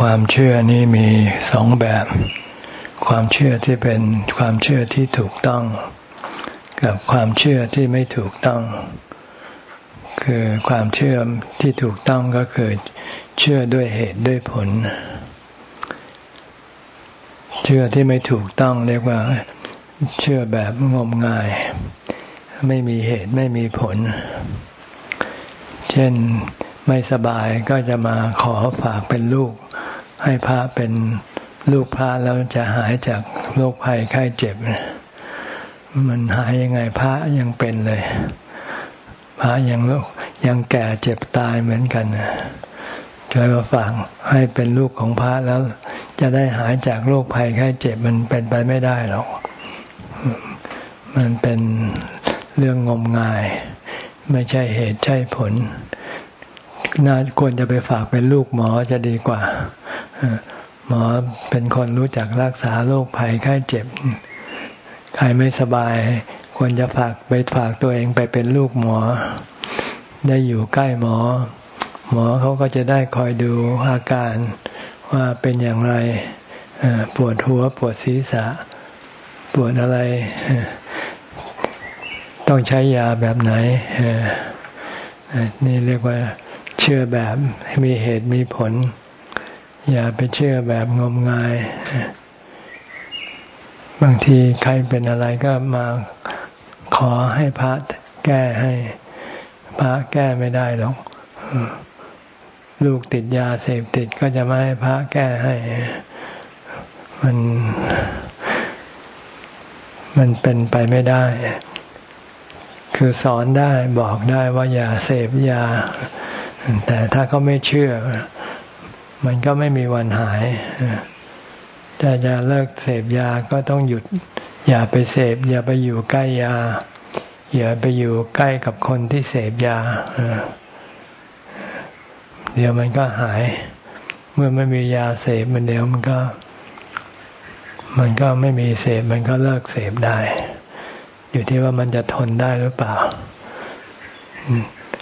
ความเชื่อนี้มีสองแบบ ความเชื่อที่เป็นความเชื่อที่ถูกต้อง กับความเชื่อที่ไม่ถูกต้อง คือความเชื่อที่ถูกต้องก็คือเชื่อด้วยเหตุด้วยผล เชื่อที่ไม่ถูกต้องเรียกว่า เชื่อแบบงมงาย ไม่มีเหตุไม่มีผล เช่น ไม่สบายก็จะมาขอฝากเป็นลูก ให้พระเป็นลูกพระแล้วจะหายจากโรคภัยไข้เจ็บ มันหายยังไงพระยังเป็นเลย พระยังยังแก่เจ็บตายเหมือนกันช่วยมาฟังให้เป็นลูกของพระแล้ว จะได้หายจากโรคภัยไข้เจ็บมันเป็นไปไม่ได้หรอก มันเป็นเรื่องงมงาย ไม่ใช่เหตุใช่ผล น่าควรจะไปฝากเป็นลูกหมอจะดีกว่า หมอเป็นคนรู้จักรักษาโรคภัยไข้เจ็บ ใครไม่สบาย ควรจะฝากไปฝากตัวเองไปเป็นลูกหมอ ได้อยู่ใกล้หมอ หมอเขาก็จะได้คอยดูอาการว่าเป็นอย่างไรปวดหัวปวดศีรษะ ปวดอะไร ต้องใช้ยาแบบไหนนี่เรียกว่า เชื่อแบบมีเหตุมีผล อย่าไปเชื่อแบบงมงาย บางทีใครเป็นอะไรก็มาขอให้พระแก้ให้ พระแก้ไม่ได้หรอกลูกติดยาเสพติดก็จะไม่ให้พระแก้ให้ มันมันเป็นไปไม่ได้ คือสอนได้บอกได้ว่าอย่าเสพยา แต่ถ้าเขาไม่เชื่อ มันก็ไม่มีวันหายถ้าจะเลิกเสพยาก็ต้องหยุด อย่าไปเสพ อย่าไปอยู่ใกล้ยา อย่าไปอยู่ใกล้กับคนที่เสพยาเดี๋ยวมันก็หาย เมื่อไม่มียาเสพมันเดี๋ยวมันก็ มันก็ไม่มีเสพ มันก็เลิกเสพได้ อยู่ที่ว่ามันจะทนได้หรือเปล่า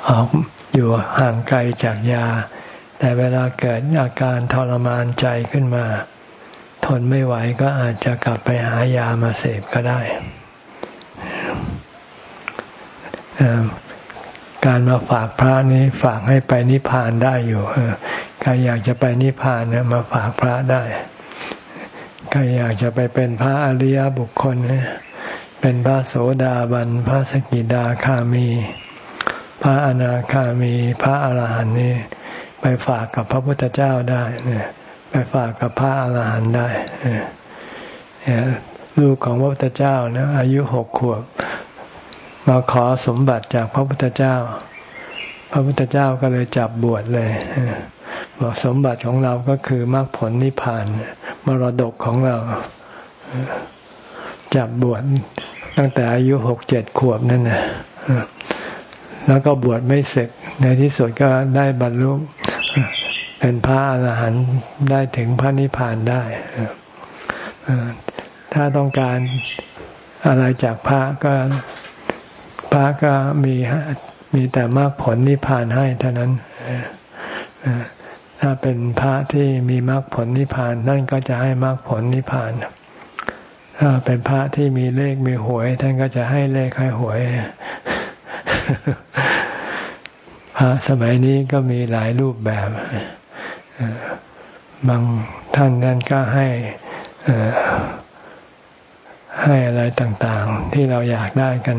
ออก อยู่ห่างไกลจากยา แต่เวลาเกิดอาการทรมานใจขึ้นมา ทนไม่ไหวก็อาจจะกลับไปหายามาเสพก็ได้ การมาฝากพระนี้ฝากให้ไปนิพพานได้อยู่ใครอยากจะไปนิพพานเนี่ยมาฝากพระได้ใครอยากจะไปเป็นพระอริยบุคคลเนี่ยเป็นพระโสดาบัน พระสกิดาคามี พระอนาคามีพระอรหันต์นี่ไปฝากกับพระพุทธเจ้าได้เนี่ยไปฝากกับพระอาหารหันต์ได้เนลูกของพระพุทธเจ้านะอายุหกขวบมาขอสมบัติจากพระพุทธเจ้า พระพุทธเจ้าก็เลยจับบวชเลยบอกสมบัติของเราก็คือมรรคผลนิพพานมรดกของเราจับบวชตั้งแต่อายุหกเจ็ดขวบนั่นนะ แล้วก็บวชไม่เสร็จในที่สุดก็ได้บรรลุเป็นพระอรหันต์ได้ถึงพระนิพพานได้ถ้าต้องการอะไรจากพระก็พระก็มีมีแต่มรรคผลนิพพานให้เท่านั้นถ้าเป็นพระที่มีมรรคผลนิพพานนั่นก็จะให้มรรคผลนิพพาน ถ้าเป็นพระที่มีเลขมีหวย ท่านก็จะให้เลขให้หวย พระสมัยนี้ก็มีหลายรูปแบบบางท่านนั่นก็ให้ให้อะไรต่างๆ ที่เราอยากได้กัน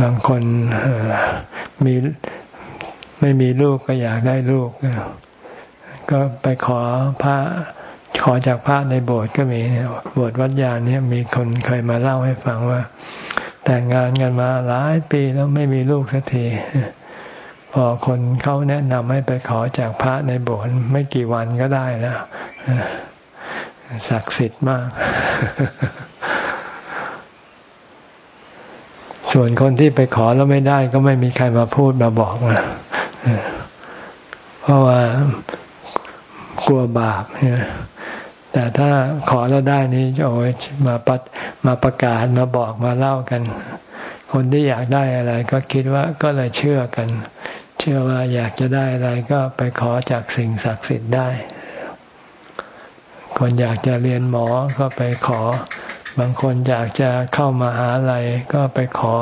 บางคนมีไม่มีลูกก็อยากได้ลูก ก็ไปขอพระขอจากพระในโบสถ์ก็มีโบสถ์วัดยาเนี่ยมีคนเคยมาเล่าให้ฟังว่า แต่งงานกันมาหลายปีแล้วไม่มีลูกสักทีพอคนเขาแนะนำให้ไปขอจากพระในโบสถ์ไม่กี่วันก็ได้แล้วศักดิ์สิทธิ์มาก ส่วนคนที่ไปขอแล้วไม่ได้ก็ไม่มีใครมาพูดมาบอกนะเพราะว่ากลัวบาปเนี่ย แต่ถ้าขอแล้วได้นี้โอ้ยมาปัดมาประกาศมาบอกมาเล่ากัน คนที่อยากได้อะไรก็คิดว่าก็เลยเชื่อกัน เชื่อว่าอยากจะได้อะไรก็ไปขอจากสิ่งศักดิ์สิทธิ์ได้ คนอยากจะเรียนหมอก็ไปขอ บางคนอยากจะเข้ามาหาลัยก็ไปขอ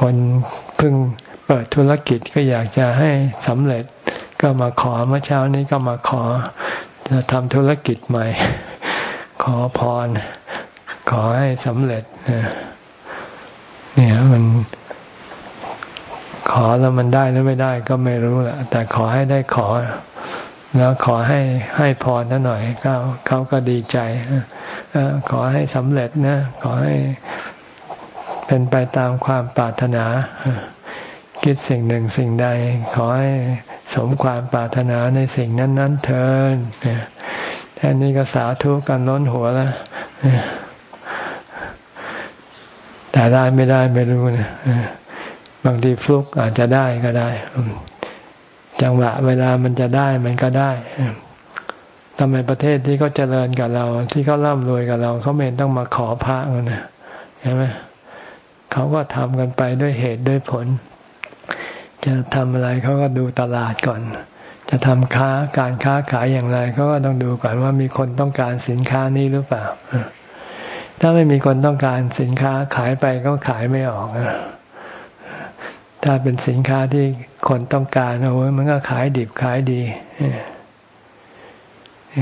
คนเพิ่งเปิดธุรกิจก็อยากจะให้สำเร็จ ก็มาขอเมื่อเช้านี้ก็มาขอ จะทำธุรกิจใหม่ ขอพร ขอให้สำเร็จเนี่ยมันขอแล้วมันได้หรือไม่ได้ก็ไม่รู้แหละแต่ขอให้ได้ขอ แล้วขอให้ให้พรท่านหน่อยเขาเขาก็ดีใจขอให้สำเร็จนะ ขอให้เป็นไปตามความปรารถนา คิดสิ่งหนึ่งสิ่งใด ขอให้สมความปรารถนาในสิ่งนั้น ๆ เถิดแทนนี้ก็สาธุกันล้นหัวแล้วแต่ได้ไม่ได้ไม่รู้นะบางทีฟลุกอาจจะได้ก็ได้ จังหวะเวลามันจะได้มันก็ได้ทำไมประเทศที่เขาเจริญกับเรา ที่เขาร่ำรวยกับเราเขาไม่ต้องมาขอพระกันนะใช่ไหมเขาก็ทำกันไปด้วยเหตุด้วยผล จะทำอะไรเขาก็ดูตลาดก่อน จะทำค้าการค้าขายอย่างไรเขาก็ต้องดูก่อนว่ามีคนต้องการสินค้านี้หรือเปล่า ถ้าไม่มีคนต้องการสินค้าขายไปก็ขายไม่ออกถ้าเป็นสินค้าที่คนต้องการโอ้ยมันก็ขายดิบขายดี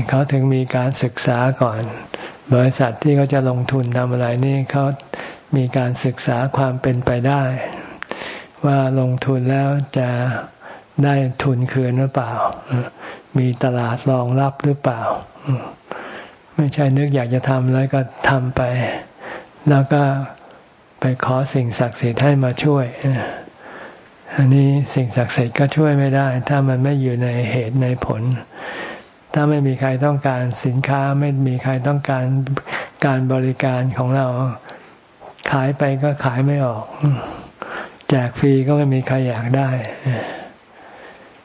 เขาถึงมีการศึกษาก่อน บริษัทที่เขาจะลงทุนทำอะไรนี่เขามีการศึกษาความเป็นไปได้ ว่าลงทุนแล้วจะได้ทุนคืนหรือเปล่า มีตลาดรองรับหรือเปล่า ไม่ใช่นึกอยากจะทำแล้วก็ทำไป แล้วก็ไปขอสิ่งศักดิ์สิทธิ์ให้มาช่วย อันนี้สิ่งศักดิ์สิทธิ์ก็ช่วยไม่ได้ ถ้ามันไม่อยู่ในเหตุในผล ถ้าไม่มีใครต้องการสินค้าไม่มีใครต้องการการบริการของเราขายไปก็ขายไม่ออก จกฟรีก็ไม่มีใครอยากได้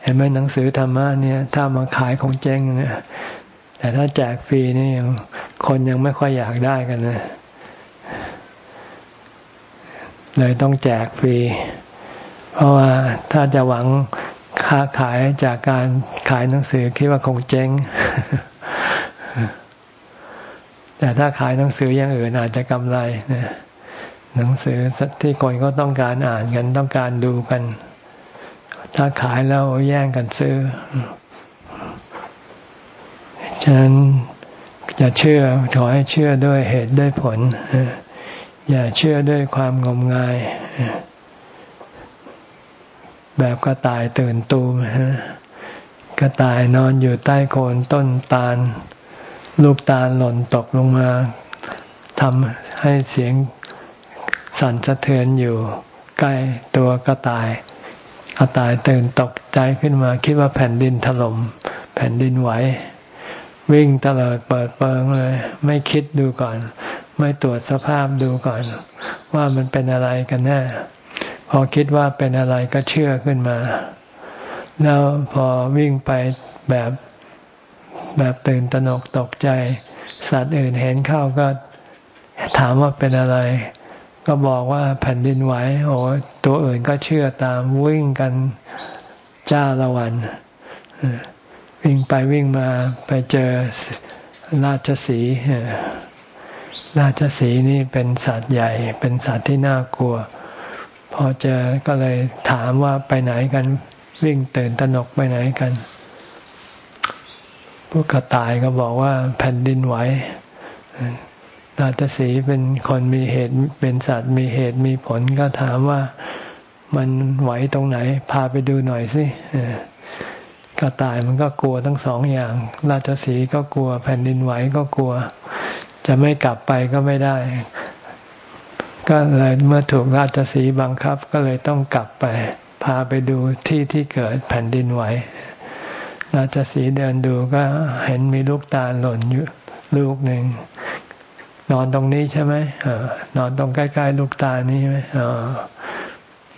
เห็นไหมหนังสือธรรมะเนี่ย ถ้ามาขายของเจ๊งเนี่ยแต่ถ้าแจกฟรีนี่ยังคนยังไม่ค่อยอยากได้กันนะเลยต้องแจกฟรี เพราะว่าถ้าจะหวังค้าขายจากการขายหนังสือคิดว่าคงเจ๊ง แต่ถ้าขายหนังสืออย่างอื่นอาจจะกำไรนะ หนังสือที่คนก็ต้องการอ่านกันต้องการดูกัน ถ้าขายแล้วแย่งกันซื้อ ฉะนั้นจะเชื่อขอให้เชื่อด้วยเหตุด้วยผล อย่าเชื่อด้วยความงมงาย แบบกระต่ายตื่นตูมกระต่ายนอนอยู่ใต้โคนต้นตาล ลูกตาลหล่นตกลงมาทำให้เสียง สั่นสะเทือนอยู่ใกล้ตัวกระต่ายกระต่ายตื่นตกใจขึ้นมาคิดว่าแผ่นดินถล่มแผ่นดินไหววิ่งตลอดเปิดเปิงเลย ไม่คิดดูก่อน ไม่ตรวจสภาพดูก่อน ว่ามันเป็นอะไรกันแน่พอคิดว่าเป็นอะไรก็เชื่อขึ้นมา แล้วพอวิ่งไปแบบแบบตื่นตระหนกตกใจ สัตว์อื่นเห็นเข้าก็ถามว่าเป็นอะไร ก็บอกว่าแผ่นดินไหวโอ้ตัวอื่นก็เชื่อตามวิ่งกันจ้าละวัน วิ่งไปวิ่งมาไปเจอราชสีราชสีนี่เป็นสัตว์ใหญ่ เป็นสัตว์ที่น่ากลัว พอเจอก็เลยถามว่าไปไหนกันวิ่งตื่นตนกไปไหนกัน พวกกระต่ายก็บอกว่าแผ่นดินไหว ราชสีเป็นคนมีเหตุเป็นสัตว์มีเหตุมีผลก็ถามว่ามันไหวตรงไหน พาไปดูหน่อยสิกระต่ายมันก็กลัวทั้งสองอย่าง ราชสีก็กลัว แผ่นดินไหวก็กลัว จะไม่กลับไปก็ไม่ได้ ก็เลยเมื่อถูกราชสีบังคับก็เลยต้องกลับไป พาไปดูที่ที่เกิดแผ่นดินไหว ราชสีเดินดูก็เห็นมีลูกตาหล่นอยู่ลูกหนึ่ง นอนตรงนี้ใช่ไหมอนอนตรงใกล้ๆลูกตานี้ไหม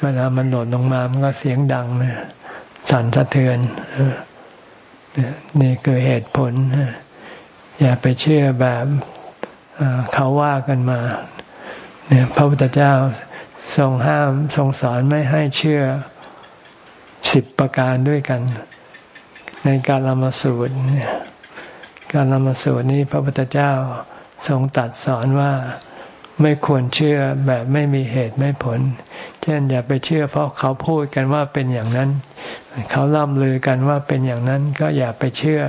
เวลามันหล่นลงมา มันก็เสียงดังเลยสั่นสะเทือนนี่คือเหตุผล อย่าไปเชื่อแบบเขาว่ากันมา เนี่ย พระพุทธเจ้าทรงห้ามทรงสอนไม่ให้เชื่อสิบประการด้วยกัน ในการละมาสูตร การละมาสูตรนี้พระพุทธเจ้า ทรงตัดสอนว่าไม่ควรเชื่อแบบไม่มีเหตุไม่ผล เช่นอย่าไปเชื่อเพราะเขาพูดกันว่าเป็นอย่างนั้น เขาล่ำลือกันว่าเป็นอย่างนั้นก็อย่าไปเชื่อ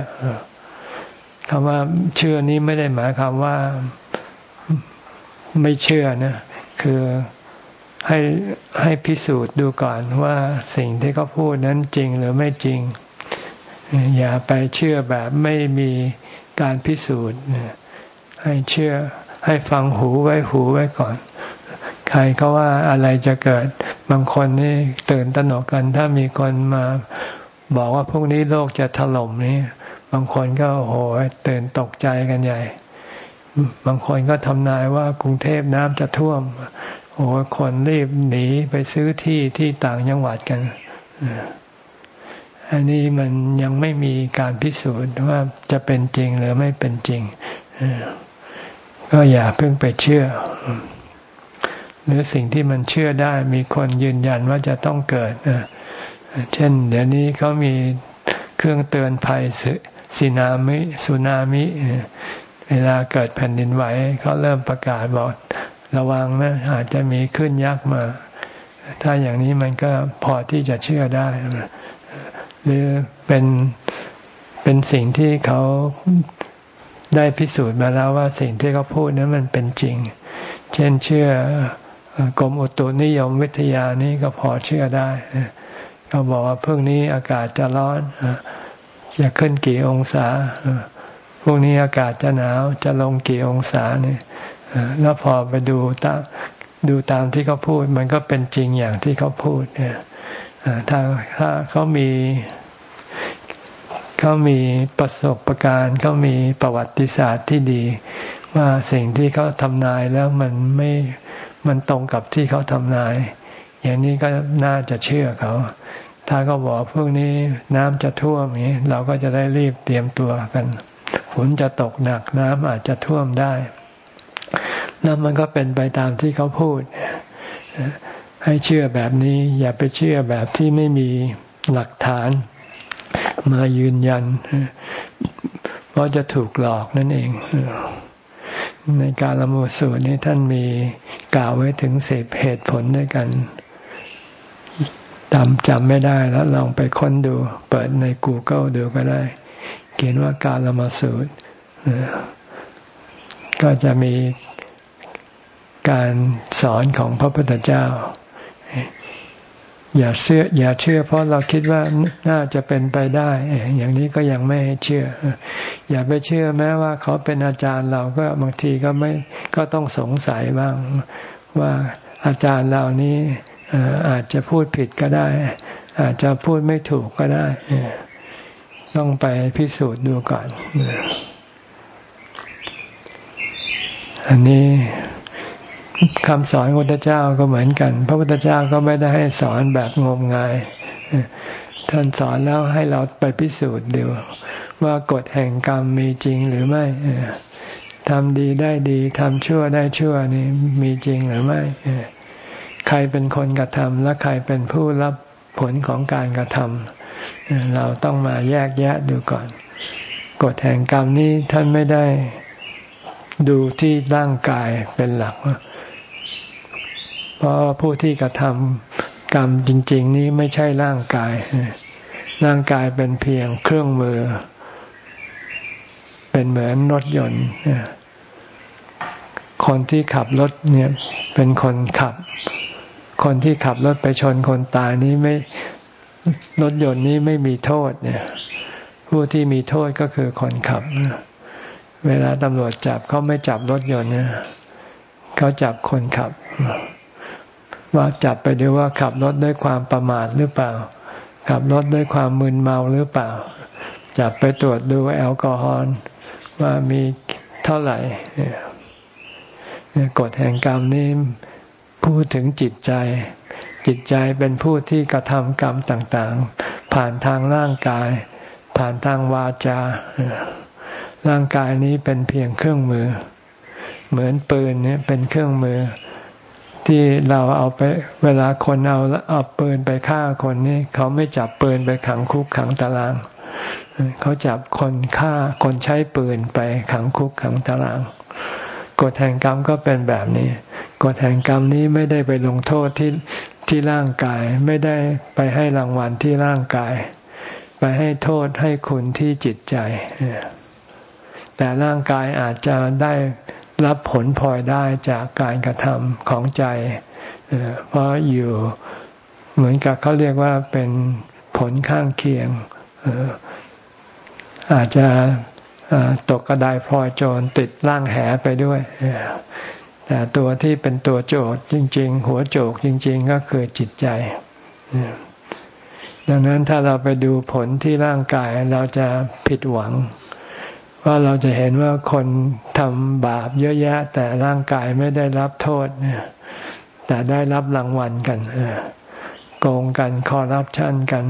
คำว่าเชื่อนี้ไม่ได้หมายความว่าไม่เชื่อนะ คือให้ให้พิสูจน์ดูก่อนว่าสิ่งที่เขาพูดนั้นจริงหรือไม่จริง อย่าไปเชื่อแบบไม่มีการพิสูจน์ ให้เชื่อ ให้ฟังหูไว้หูไว้ก่อน ใครเขาว่าอะไรจะเกิด บางคนนี่ตื่นตระหนกกัน ถ้ามีคนมาบอกว่าพวกนี้โลกจะถล่มนี่บางคนก็โอ้โหตื่นตกใจกันใหญ่ บางคนก็ทำนายว่ากรุงเทพน้ำจะท่วม โอ้คนรีบหนีไปซื้อที่ที่ต่างจังหวัดกันอันนี้มันยังไม่มีการพิสูจน์ว่าจะเป็นจริงหรือไม่เป็นจริง ก็อย่าเพิ่งไปเชื่อ หรือสิ่งที่มันเชื่อได้มีคนยืนยันว่าจะต้องเกิดเช่น เดี๋ยวนี้เขามีเครื่องเตือนภัยสึนามิสุนามิเวลาเกิดแผ่นดินไหวเขาเริ่มประกาศบอกระวังนะอาจจะมีขึ้นยักษ์มา ถ้าอย่างนี้มันก็พอที่จะเชื่อได้ หรือเป็นเป็นสิ่งที่เขา ได้พิสูจน์มาแล้วว่าสิ่งที่เขาพูดนั้นมันเป็นจริง เช่นเชื่อกรมอุตุนิยมวิทยานี้ก็พอเชื่อได้เขาบอกว่าเพิ่งนี้อากาศจะร้อนจะขึ้นกี่องศาพวกนี้อากาศจะหนาวจะลงกี่องศาเนี่ยแล้วพอไปดูตามดูตามที่เขาพูด มันก็เป็นจริงอย่างที่เขาพูดเนี่ยถ้าถ้าเขามี เขามีประสบะการณ์เขามีประวัติศาสตร์ที่ดี ว่าสิ่งที่เขาทำนายแล้วมันไม่มันตรงกับที่เขาทำนาย อย่างนี้ก็น่าจะเชื่อเขา ถ้าเขาบอกพวกนี้น้ำจะท่วมนี้ เราก็จะได้รีบเตรียมตัวกันฝนจะตกหนักน้ำอาจจะท่วมได้แล้วมันก็เป็นไปตามที่เขาพูด ให้เชื่อแบบนี้ อย่าไปเชื่อแบบที่ไม่มีหลักฐาน มายืนยัน เพราะจะถูกหลอกนั่นเอง ในการละมุสูตรนี้ท่านมีกล่าวไว้ถึงสิบเหตุผลด้วยกันจำจำไม่ได้แล้วลองไปค้นดู เปิดใน Google ดูก็ได้ เขียนว่าการละมาสูตร ก็จะมีการสอนของพระพุทธเจ้า อย่าเชื่ออย่าเชื่อ เพราะเราคิดว่าน่าจะเป็นไปได้ อย่างนี้ก็ยังไม่ให้เชื่อ อย่าไปเชื่อแม้ว่าเขาเป็นอาจารย์เราก็บางทีก็ไม่ก็ต้องสงสัยบ้าง ว่าอาจารย์เรานี้อาจจะพูดผิดก็ได้ อาจจะพูดไม่ถูกก็ได้ ต้องไปพิสูจน์ดูก่อน อันนี้ คำสอนพระพุทธเจ้าก็เหมือนกัน พระพุทธเจ้าก็ไม่ได้ให้สอนแบบงมงาย ท่านสอนแล้วให้เราไปพิสูจน์ดูว่ากฎแห่งกรรมมีจริงหรือไม่ทำดีได้ดีทำชั่วได้ชั่วนี่มีจริงหรือไม่ใครเป็นคนกระทำและใครเป็นผู้รับผลของการกระทำเราต้องมาแยกแยะดูก่อนกฎแห่งกรรมนี้ท่านไม่ได้ดูที่ร่างกายเป็นหลัก เพราะผู้ที่กระทำกรรมจริง ๆ นี้ไม่ใช่ร่างกาย ร่างกายเป็นเพียงเครื่องมือ เป็นเหมือนรถยนต์คนที่ขับรถเนี่ย เป็นคนขับ คนที่ขับรถไปชนคนตายนี้ไม่รถยนต์นี้ไม่มีโทษเนี่ย ผู้ที่มีโทษก็คือคนขับ เวลาตำรวจจับเขาไม่จับรถยนต์เนี่ยเขาจับคนขับ ว่าจับไปดูว่าขับรถด้วยความประมาทหรือเปล่า ขับรถด้วยความมึนเมาหรือเปล่า จับไปตรวจดูแอลกอฮอล์ว่ามีเท่าไหร่กฎแห่งกรรมนี้พูดถึงจิตใจ จิตใจเป็นผู้ที่กระทำกรรมต่างๆ ผ่านทางร่างกาย ผ่านทางวาจา ร่างกายนี้เป็นเพียงเครื่องมือ เหมือนปืนเนี่ยเป็นเครื่องมือ ที่เราเอาไปเวลาคนเอาเอาปืนไปฆ่าคนนี่เขาไม่จับปืนไปขังคุกขังตาราง เขาจับคนฆ่าคนใช้ปืนไปขังคุกขังตารางกฎแห่งกรรมก็เป็นแบบนี้กฎแห่งกรรมนี้ไม่ได้ไปลงโทษที่ที่ร่างกาย ไม่ได้ไปให้รางวัลที่ร่างกาย ไปให้โทษให้คุณที่จิตใจแต่ร่างกายอาจจะได้ รับผลพลอยได้จากการกระทำของใจ เพราะอยู่เหมือนกับเขาเรียกว่าเป็นผลข้างเคียง อาจจะตกกระไดพลอยโจรติดร่างแหไปด้วย แต่ตัวที่เป็นตัวโจทย์จริง ๆ หัวโจกจริง ๆ ก็คือจิตใจ ดังนั้นถ้าเราไปดูผลที่ร่างกายเราจะผิดหวัง ว่าเราจะเห็นว่าคนทำบาปเยอะแยะ แต่ร่างกายไม่ได้รับโทษแต่ได้รับรางวัลกันโกงกันคอรับชันกัน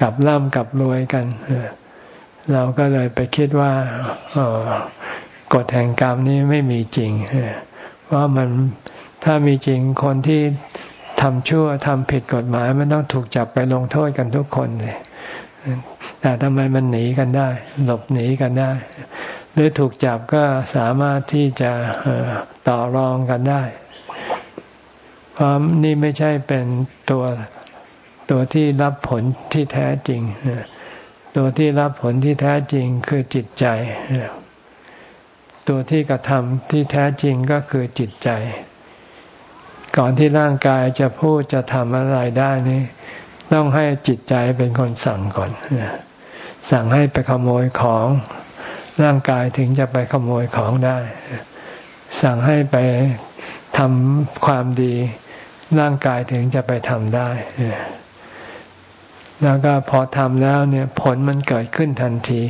กับร่ำกับรวยกันเราก็เลยไปคิดว่ากฎแห่งกรรมนี้ไม่มีจริงว่ามันถ้ามีจริงคนที่ทำชั่วทำผิดกฎหมายมันต้องถูกจับไปลงโทษกันทุกคนเลย แต่ทำไมมันหนีกันได้ หลบหนีกันได้ หรือถูกจับก็สามารถที่จะต่อรองกันได้ เพราะนี่ไม่ใช่เป็นตัวตัวที่รับผลที่แท้จริง ตัวที่รับผลที่แท้จริงคือจิตใจ ตัวที่กระทำที่แท้จริงก็คือจิตใจ ก่อนที่ร่างกายจะพูดจะทำอะไรได้นี่ ต้องให้จิตใจเป็นคนสั่งก่อน สั่งให้ไปขโมยของร่างกายถึงจะไปขโมยของได้ สั่งให้ไปทำความดี ร่างกายถึงจะไปทำได้ แล้วก็พอทำแล้วเนี่ยผลมันเกิดขึ้นทันที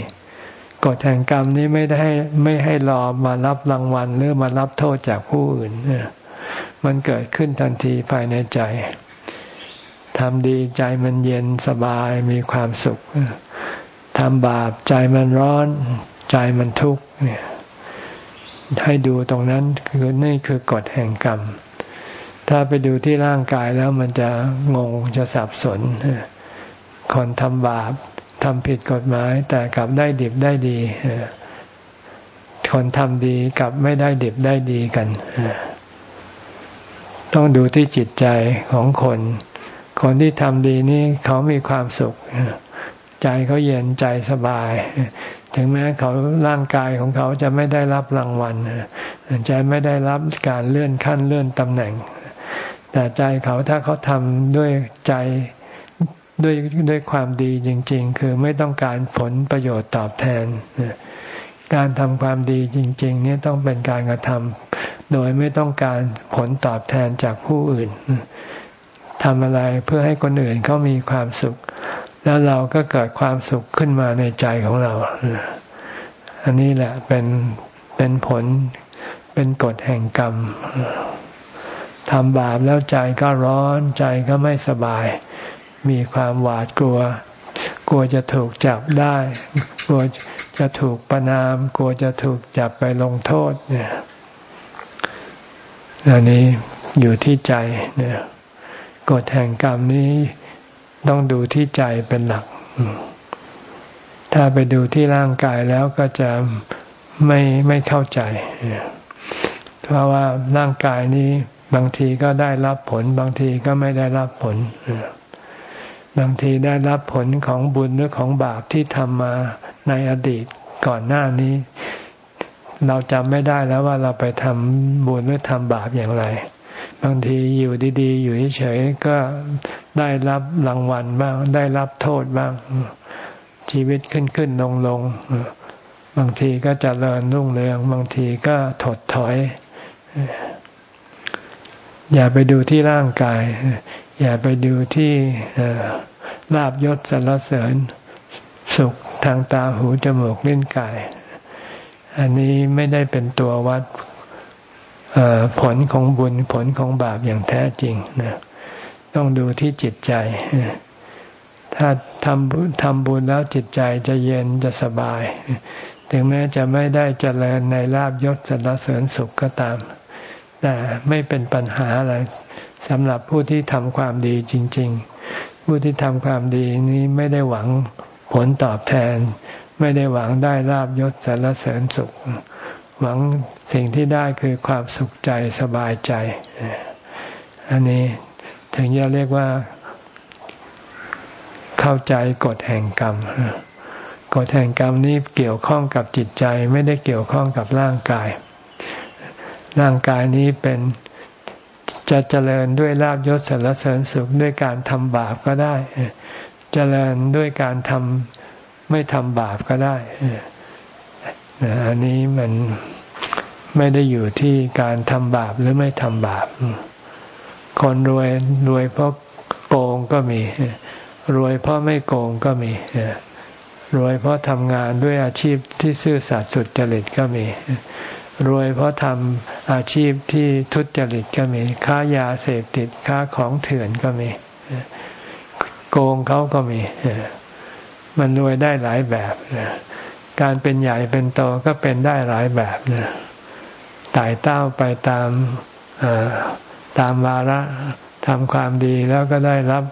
กฎแห่งกรรมนี้ไม่ได้ไม่ให้รอมารับรางวัลหรือมารับโทษจากผู้อื่นมันเกิดขึ้นทันทีภายในใจ ทำดีใจมันเย็นสบายมีความสุขทำบาปใจมันร้อน ใจมันทุกข์เนี่ยให้ดูตรงนั้นคือนี่คือกฎแห่งกรรม ถ้าไปดูที่ร่างกายแล้วมันจะงงจะสับสนคนทำบาปทำผิดกฎหมายแต่กลับได้ดิบได้ดีคนทำดีกลับไม่ได้ดิบได้ดีกัน ต้องดูที่จิตใจของคน คนที่ทำดีนี่เขามีความสุข ใจเขาเย็นใจสบาย ถึงแม้เขาร่างกายของเขาจะไม่ได้รับรางวัลใจไม่ได้รับการเลื่อนขั้นเลื่อนตำแหน่ง แต่ใจเขาถ้าเขาทำด้วยใจด้วยด้วยความดีจริง ๆ คือไม่ต้องการผลประโยชน์ตอบแทน การทำความดีจริง ๆ นี่ต้องเป็นการกระทำโดยไม่ต้องการผลตอบแทนจากผู้อื่น ทำอะไรเพื่อให้คนอื่นเขามีความสุข แล้วเราก็เกิดความสุขขึ้นมาในใจของเรา อันนี้แหละเป็นเป็นผลเป็นกฎแห่งกรรมทำบาปแล้วใจก็ร้อนใจก็ไม่สบาย มีความหวาดกลัว กลัวจะถูกจับได้ กลัวจะถูกประนาม กลัวจะถูกจับไปลงโทษเนี่ยอันนี้อยู่ที่ใจเนี่ย กฎแห่งกรรมนี้ต้องดูที่ใจเป็นหลัก ถ้าไปดูที่ร่างกายแล้วก็จะไม่ไม่เข้าใจ เพราะว่าร่างกายนี้บางทีก็ได้รับผล บางทีก็ไม่ได้รับผล บางทีได้รับผลของบุญหรือของบาปที่ทำมาในอดีตก่อนหน้านี้ เราจำไม่ได้แล้วว่าเราไปทำบุญหรือทำบาปอย่างไร บางทีอยู่ดีๆ อยู่เฉยๆก็ได้รับรางวัลบ้าง ได้รับโทษบ้าง ชีวิตขึ้นขึ้นลงลงบางทีก็จเจริญรุ่งเรือง บางทีก็ถดถอย อย่าไปดูที่ร่างกาย อย่าไปดูที่ลาบยศสรรเสริญ สุขทางตาหูจมูกลิ้นกาย อันนี้ไม่ได้เป็นตัววัด ผลของบุญผลของบาปอย่างแท้จริงนะต้องดูที่จิตใจ ถ้าทำทำบุญแล้วจิตใจจะเย็นจะสบาย ถึงแม้จะไม่ได้เจริญในลาบยศสรรเสริญสุขก็ตาม แต่ไม่เป็นปัญหาอะไรสำหรับผู้ที่ทำความดีจริง ๆ ผู้ที่ทำความดีนี้ไม่ได้หวังผลตอบแทน ไม่ได้หวังได้ลาบยศสรรเสริญสุข หวังสิ่งที่ได้คือความสุขใจสบายใจ อันนี้ถึงจะเรียกว่า เข้าใจกฎแห่งกรรมกฎแห่งกรรมนี้เกี่ยวข้องกับจิตใจไม่ได้เกี่ยวข้องกับร่างกาย ร่างกายนี้เป็นจะเจริญด้วยลาบยศสรรเสริญสุขด้วยการทำบาปก็ได้ เจริญด้วยการทำไม่ทำบาปก็ได้ อันนี้มันไม่ได้อยู่ที่การทำบาปหรือไม่ทำบาป คนรวยรวยเพราะโกงก็มี รวยเพราะไม่โกงก็มีรวยเพราะทำงานด้วยอาชีพที่ซื่อสัตย์สุจริตก็มี รวยเพราะทำอาชีพที่ทุจริตก็มี ค้ายาเสพติดค้าของเถื่อนก็มี โกงเขาก็มี มันรวยได้หลายแบบ การเป็นใหญ่เป็นโตก็เป็นได้หลายแบบไต่เต้าไปตามตามวาระทำความดีแล้วก็ได้รับ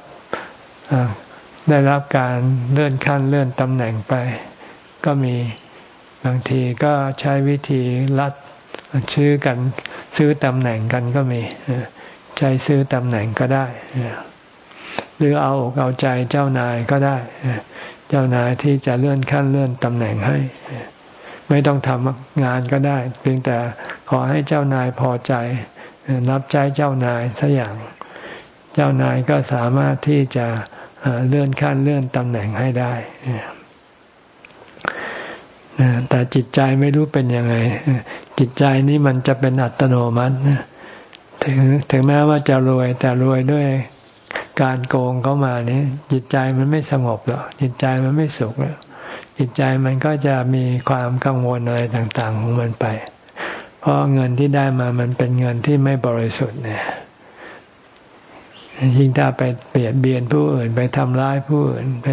ได้รับการเลื่อนขั้นเลื่อนตำแหน่งไป ก็มีบางทีก็ใช้วิธีรัดซื้อกันซื้อตำแหน่งกันก็มีใช้ซื้อตำแหน่งก็ได้หรือเอาอกเอาใจเจ้านายก็ได้ จ้านายที่จะเลื่อนขั้นเลื่อนตำแหน่งให้ ไม่ต้องทำงานก็ได้ เพียงแต่ขอให้เจ้านายพอใจ รับใจเจ้านายสักอย่าง เจ้านายก็สามารถที่จะเลื่อนขั้นเลื่อนตำแหน่งให้ได้แต่จิตใจไม่รู้เป็นยังไง จิตใจนี้มันจะเป็นอัตโนมัติถึงถึงแม้ว่าจะรวยแต่รวยด้วย การโกงเข้ามานี้จิตใจมันไม่สงบหรอกจิตใจมันไม่สุขแล้วจิตใจมันก็จะมีความกังวลอะไรต่าง ๆ ของมันไป เพราะเงินที่ได้มามันเป็นเงินที่ไม่บริสุทธิ์เนี่ยยิ่งถ้าไปเบียดเบียนผู้อื่นไปทำร้ายผู้อื่นไป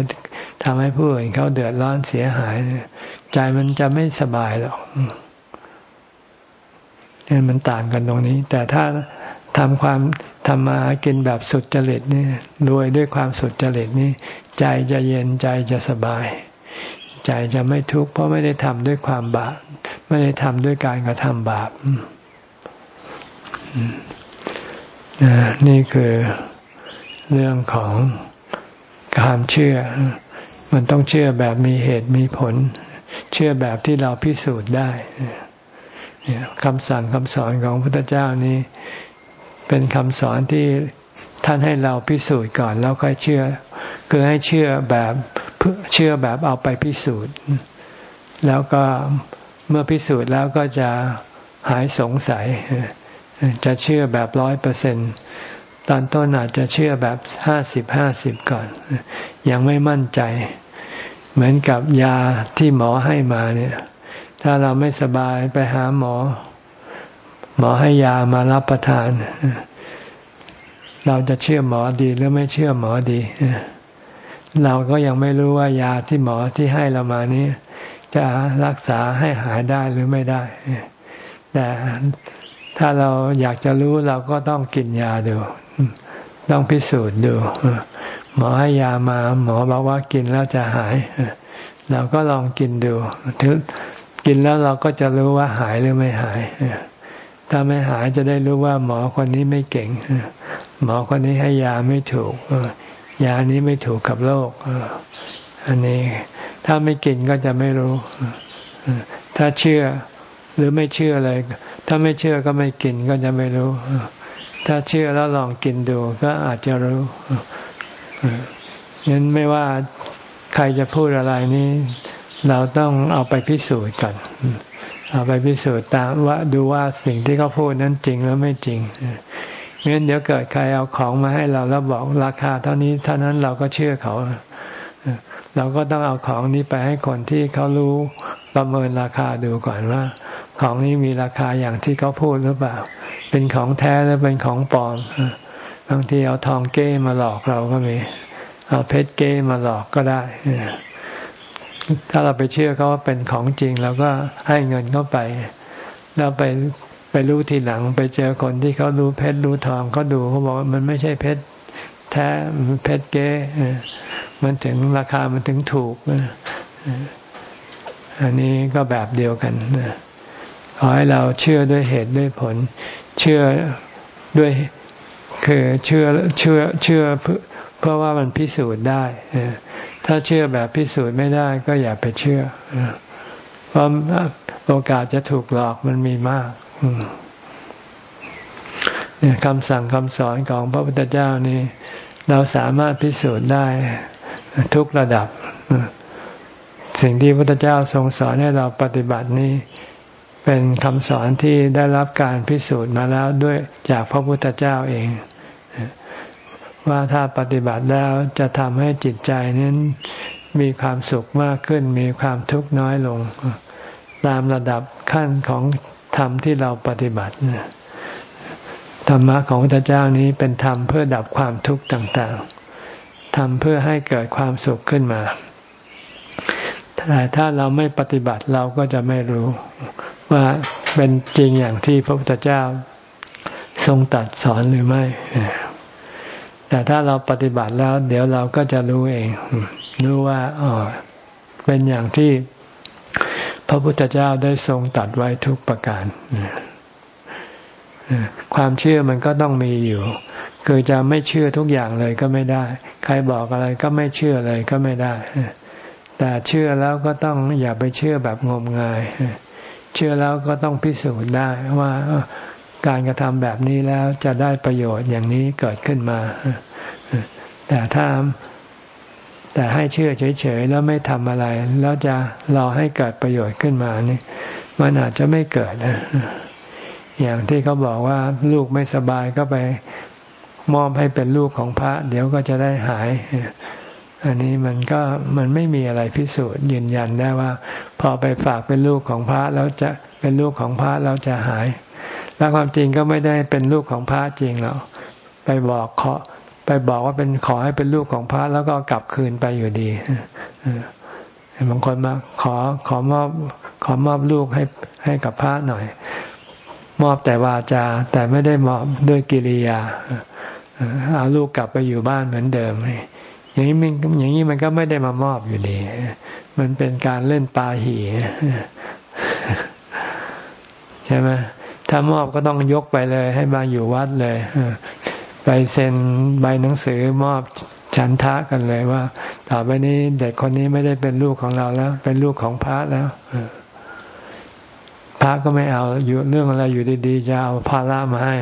ทำให้ผู้อื่นเขาเดือดร้อนเสียหายใจมันจะไม่สบายหรอกนี่มันต่างกันตรงนี้ แต่ถ้าทำความ ทำมากินแบบสุดจริตนี่รวยด้วยความสุดจริตนี่ใจจะเย็นใจจะสบาย ใจจะไม่ทุกข์เพราะไม่ได้ทำด้วยความบาปไม่ได้ทำด้วยการกระทำบาปนี่คือเรื่องของความเชื่อ มันต้องเชื่อแบบมีเหตุมีผล เชื่อแบบที่เราพิสูจน์ได้คำสั่งคำสอนของพระพุทธเจ้านี้ เป็นคำสอนที่ท่านให้เราพิสูจน์ก่อนแล้วค่อยเชื่อ คือให้เชื่อแบบเชื่อแบบเอาไปพิสูจน์ แล้วก็เมื่อพิสูจน์แล้วก็จะหายสงสัย จะเชื่อแบบร้อยเปอร์เซ็นต์ตอนต้นอาจจะเชื่อแบบห้าสิบห้าสิบก่อน ยังไม่มั่นใจ เหมือนกับยาที่หมอให้มาเนี่ย ถ้าเราไม่สบายไปหาหมอ หมอให้ยามารับประทาน เราจะเชื่อหมอดีหรือไม่เชื่อหมอดี เราก็ยังไม่รู้ว่ายาที่หมอที่ให้เรามานี้ จะรักษาให้หายได้หรือไม่ได้ แต่ถ้าเราอยากจะรู้เราก็ต้องกินยาดูต้องพิสูจน์ดูหมอให้ยามา หมอบอกว่ากินแล้วจะหายเราก็ลองกินดูถึงกินแล้วเราก็จะรู้ว่าหายหรือไม่หาย ถ้าไม่หายจะได้รู้ว่าหมอคนนี้ไม่เก่ง หมอคนนี้ให้ยาไม่ถูกยานี้ไม่ถูกกับโรคอันนี้ ถ้าไม่กินก็จะไม่รู้ ถ้าเชื่อหรือไม่เชื่อเลย ถ้าไม่เชื่อก็ไม่กินก็จะไม่รู้ ถ้าเชื่อแล้วลองกินดูก็อาจจะรู้ยันไม่ว่าใครจะพูดอะไรนี้ เราต้องเอาไปพิสูจน์กัน เอาไปพิสูจน์ตามว่าดูว่าสิ่งที่เขาพูดนั้นจริงหรือไม่จริงงั้นเดี๋ยวเกิดใครเอาของมาให้เราแล้วบอกราคาเท่านี้เท่านั้นเราก็เชื่อเขา เราก็ต้องเอาของนี้ไปให้คนที่เขารู้ประเมินราคาดูก่อนว่า ของนี้มีราคาอย่างที่เขาพูดหรือเปล่า เป็นของแท้หรือเป็นของปลอมบางทีเอาทองเก้มาหลอกเราก็มี เอาเพชรเก้มาหลอกก็ได้ ถ้าเราไปเชื่อเขาว่าเป็นของจริงเราก็ให้เงินเข้าไปเราไปไปรู้ทีหลัง ไปเจอคนที่เขารู้เพชรรู้ทองเขาดูเขาบอกว่ามันไม่ใช่เพชรแท้เพชรเก๊มันถึงราคามันถึงถูกอันนี้ก็แบบเดียวกันขอให้เราเชื่อด้วยเหตุด้วยผล เชื่อด้วยคือเชื่อเชื่อเชื่อ เพราะว่ามันพิสูจน์ได้ ถ้าเชื่อแบบพิสูจน์ไม่ได้ก็อย่าไปเชื่อ เพราะโอกาสจะถูกหลอกมันมีมากเนี่ยคำสั่งคำสอนของพระพุทธเจ้านี่เราสามารถพิสูจน์ได้ทุกระดับ สิ่งที่พระพุทธเจ้าทรงสอนให้เราปฏิบัตินี้เป็นคำสอนที่ได้รับการพิสูจน์มาแล้วด้วยจากพระพุทธเจ้าเอง ว่าถ้าปฏิบัติแล้วจะทำให้จิตใจนั้นมีความสุขมากขึ้น มีความทุกข์น้อยลง ตามระดับขั้นของธรรมที่เราปฏิบัติธรรมะของพระเจ้านี้เป็นธรรมเพื่อดับความทุกข์ต่างๆทำเพื่อให้เกิดความสุขขึ้นมาแต่ถ้าเราไม่ปฏิบัติเราก็จะไม่รู้ ว่าเป็นจริงอย่างที่พระพุทธเจ้าทรงตัดสอนหรือไม่ แต่ถ้าเราปฏิบัติแล้ว เดี๋ยวเราก็จะรู้เอง รู้ว่าอ๋อเป็นอย่างที่พระพุทธเจ้าได้ทรงตัดไว้ทุกประการความเชื่อมันก็ต้องมีอยู่คือจะไม่เชื่อทุกอย่างเลยก็ไม่ได้ ใครบอกอะไรก็ไม่เชื่อเลยก็ไม่ได้ แต่เชื่อแล้วก็ต้องอย่าไปเชื่อแบบงมงาย เชื่อแล้วก็ต้องพิสูจน์ได้ว่า การกระทำแบบนี้แล้วจะได้ประโยชน์อย่างนี้เกิดขึ้นมา แต่ถ้าแต่ให้เชื่อเฉยๆแล้วไม่ทำอะไร แล้วจะรอให้เกิดประโยชน์ขึ้นมานี่มันอาจจะไม่เกิดนะอย่างที่เขาบอกว่าลูกไม่สบายก็ไปมอบให้เป็นลูกของพระ เดี๋ยวก็จะได้หาย อันนี้มันก็มันไม่มีอะไรพิสูจน์ยืนยันได้ว่า พอไปฝากเป็นลูกของพระแล้วจะเป็นลูกของพระแล้วจะหาย แล้วความจริงก็ไม่ได้เป็นลูกของพระจริงหรอกไปบอกขอไปบอกว่าเป็นขอให้เป็นลูกของพระแล้วก็กลับคืนไปอยู่ดีบางคนมาขอขอมอบขอมอบลูกให้ให้กับพระหน่อย มอบแต่วาจา แต่ไม่ได้มอบด้วยกิริยาเอาลูกกลับไปอยู่บ้านเหมือนเดิมอย่างนี้มันอย่างนี้มันก็ไม่ได้มามอบอยู่ดี มันเป็นการเล่นปาหีใช่ไหม ถ้ามอบก็ต้องยกไปเลย ให้มาอยู่วัดเลยไปเซ็นใบหนังสือมอบฉันทะกันเลยว่าต่อไปนี้เด็กคนนี้ไม่ได้เป็นลูกของเราแล้ว เป็นลูกของพระแล้วพระก็ไม่เอาอยู่เรื่องอะไรอยู่ดีๆจะเอาภาระมาให้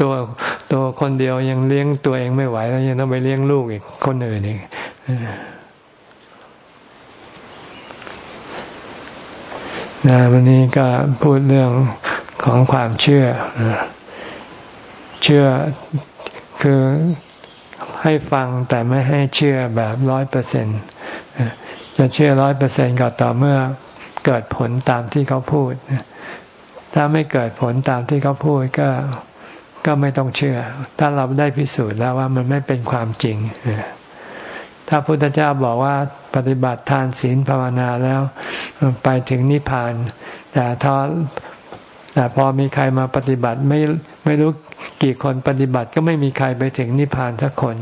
ตัวตัวคนเดียวยังเลี้ยงตัวเองไม่ไหวแล้วยังต้องไปเลี้ยงลูกอีกคนอื่นอีก นะวันนี้ก็พูดเรื่องของความเชื่อ เชื่อคือให้ฟังแต่ไม่ให้เชื่อแบบร้อยเปอร์เซ็นจะเชื่อร้อยเปอร์เซ็นก็ต่อเมื่อเกิดผลตามที่เขาพูด ถ้าไม่เกิดผลตามที่เขาพูดก็ก็ไม่ต้องเชื่อ ถ้าเราได้พิสูจน์แล้วว่ามันไม่เป็นความจริง ถ้าพุทธเจ้าบอกว่าปฏิบัติทานศีลภาวนาแล้วไปถึงนิพพาน แต่ทอแต่พอมีใครมาปฏิบัติไม่ไม่รู้กี่คนปฏิบัติก็ไม่มีใครไปถึงนิพพานสักคน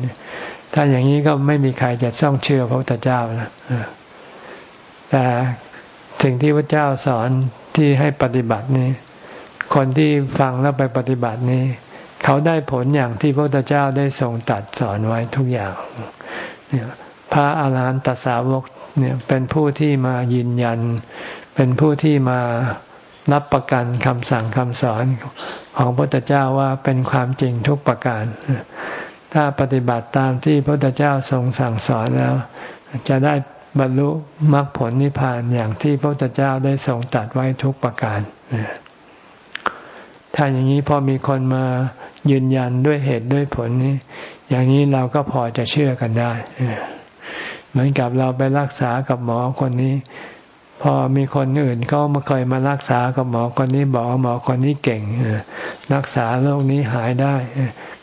ถ้าอย่างนี้ก็ไม่มีใครจะต้องเชื่อพระพุทธเจ้านะแต่สิ่งที่พระเจ้าสอนที่ให้ปฏิบัตินี้ คนที่ฟังแล้วไปปฏิบัตินี้ เขาได้ผลอย่างที่พระพุทธเจ้าได้ทรงตัดสอนไว้ทุกอย่าง พระอาหารหันตสาวกเนี่ยเป็นผู้ที่มายืนยัน เป็นผู้ที่มารับประกันคำสั่งคำสอนของพระพุทธเจ้าว่าเป็นความจริงทุกประการ ถ้าปฏิบัติตามที่พระพุทธเจ้าทรงสั่งสอนแล้ว จะได้บรรลุมรรคผลนิพพานอย่างที่พระพุทธเจ้าได้ทรงตัดไว้ทุกประการ ถ้าอย่างนี้พอมีคนมายืนยันด้วยเหตุด้วยผลนี้ อย่างนี้เราก็พอจะเชื่อกันได้ เหมือนกับเราไปรักษากับหมอคนนี้ พอมีคนอื่นเขามาเคยมารักษากับหมอคนนี้บอกหมอคนนี้เก่งรักษาโรคนี้หายได้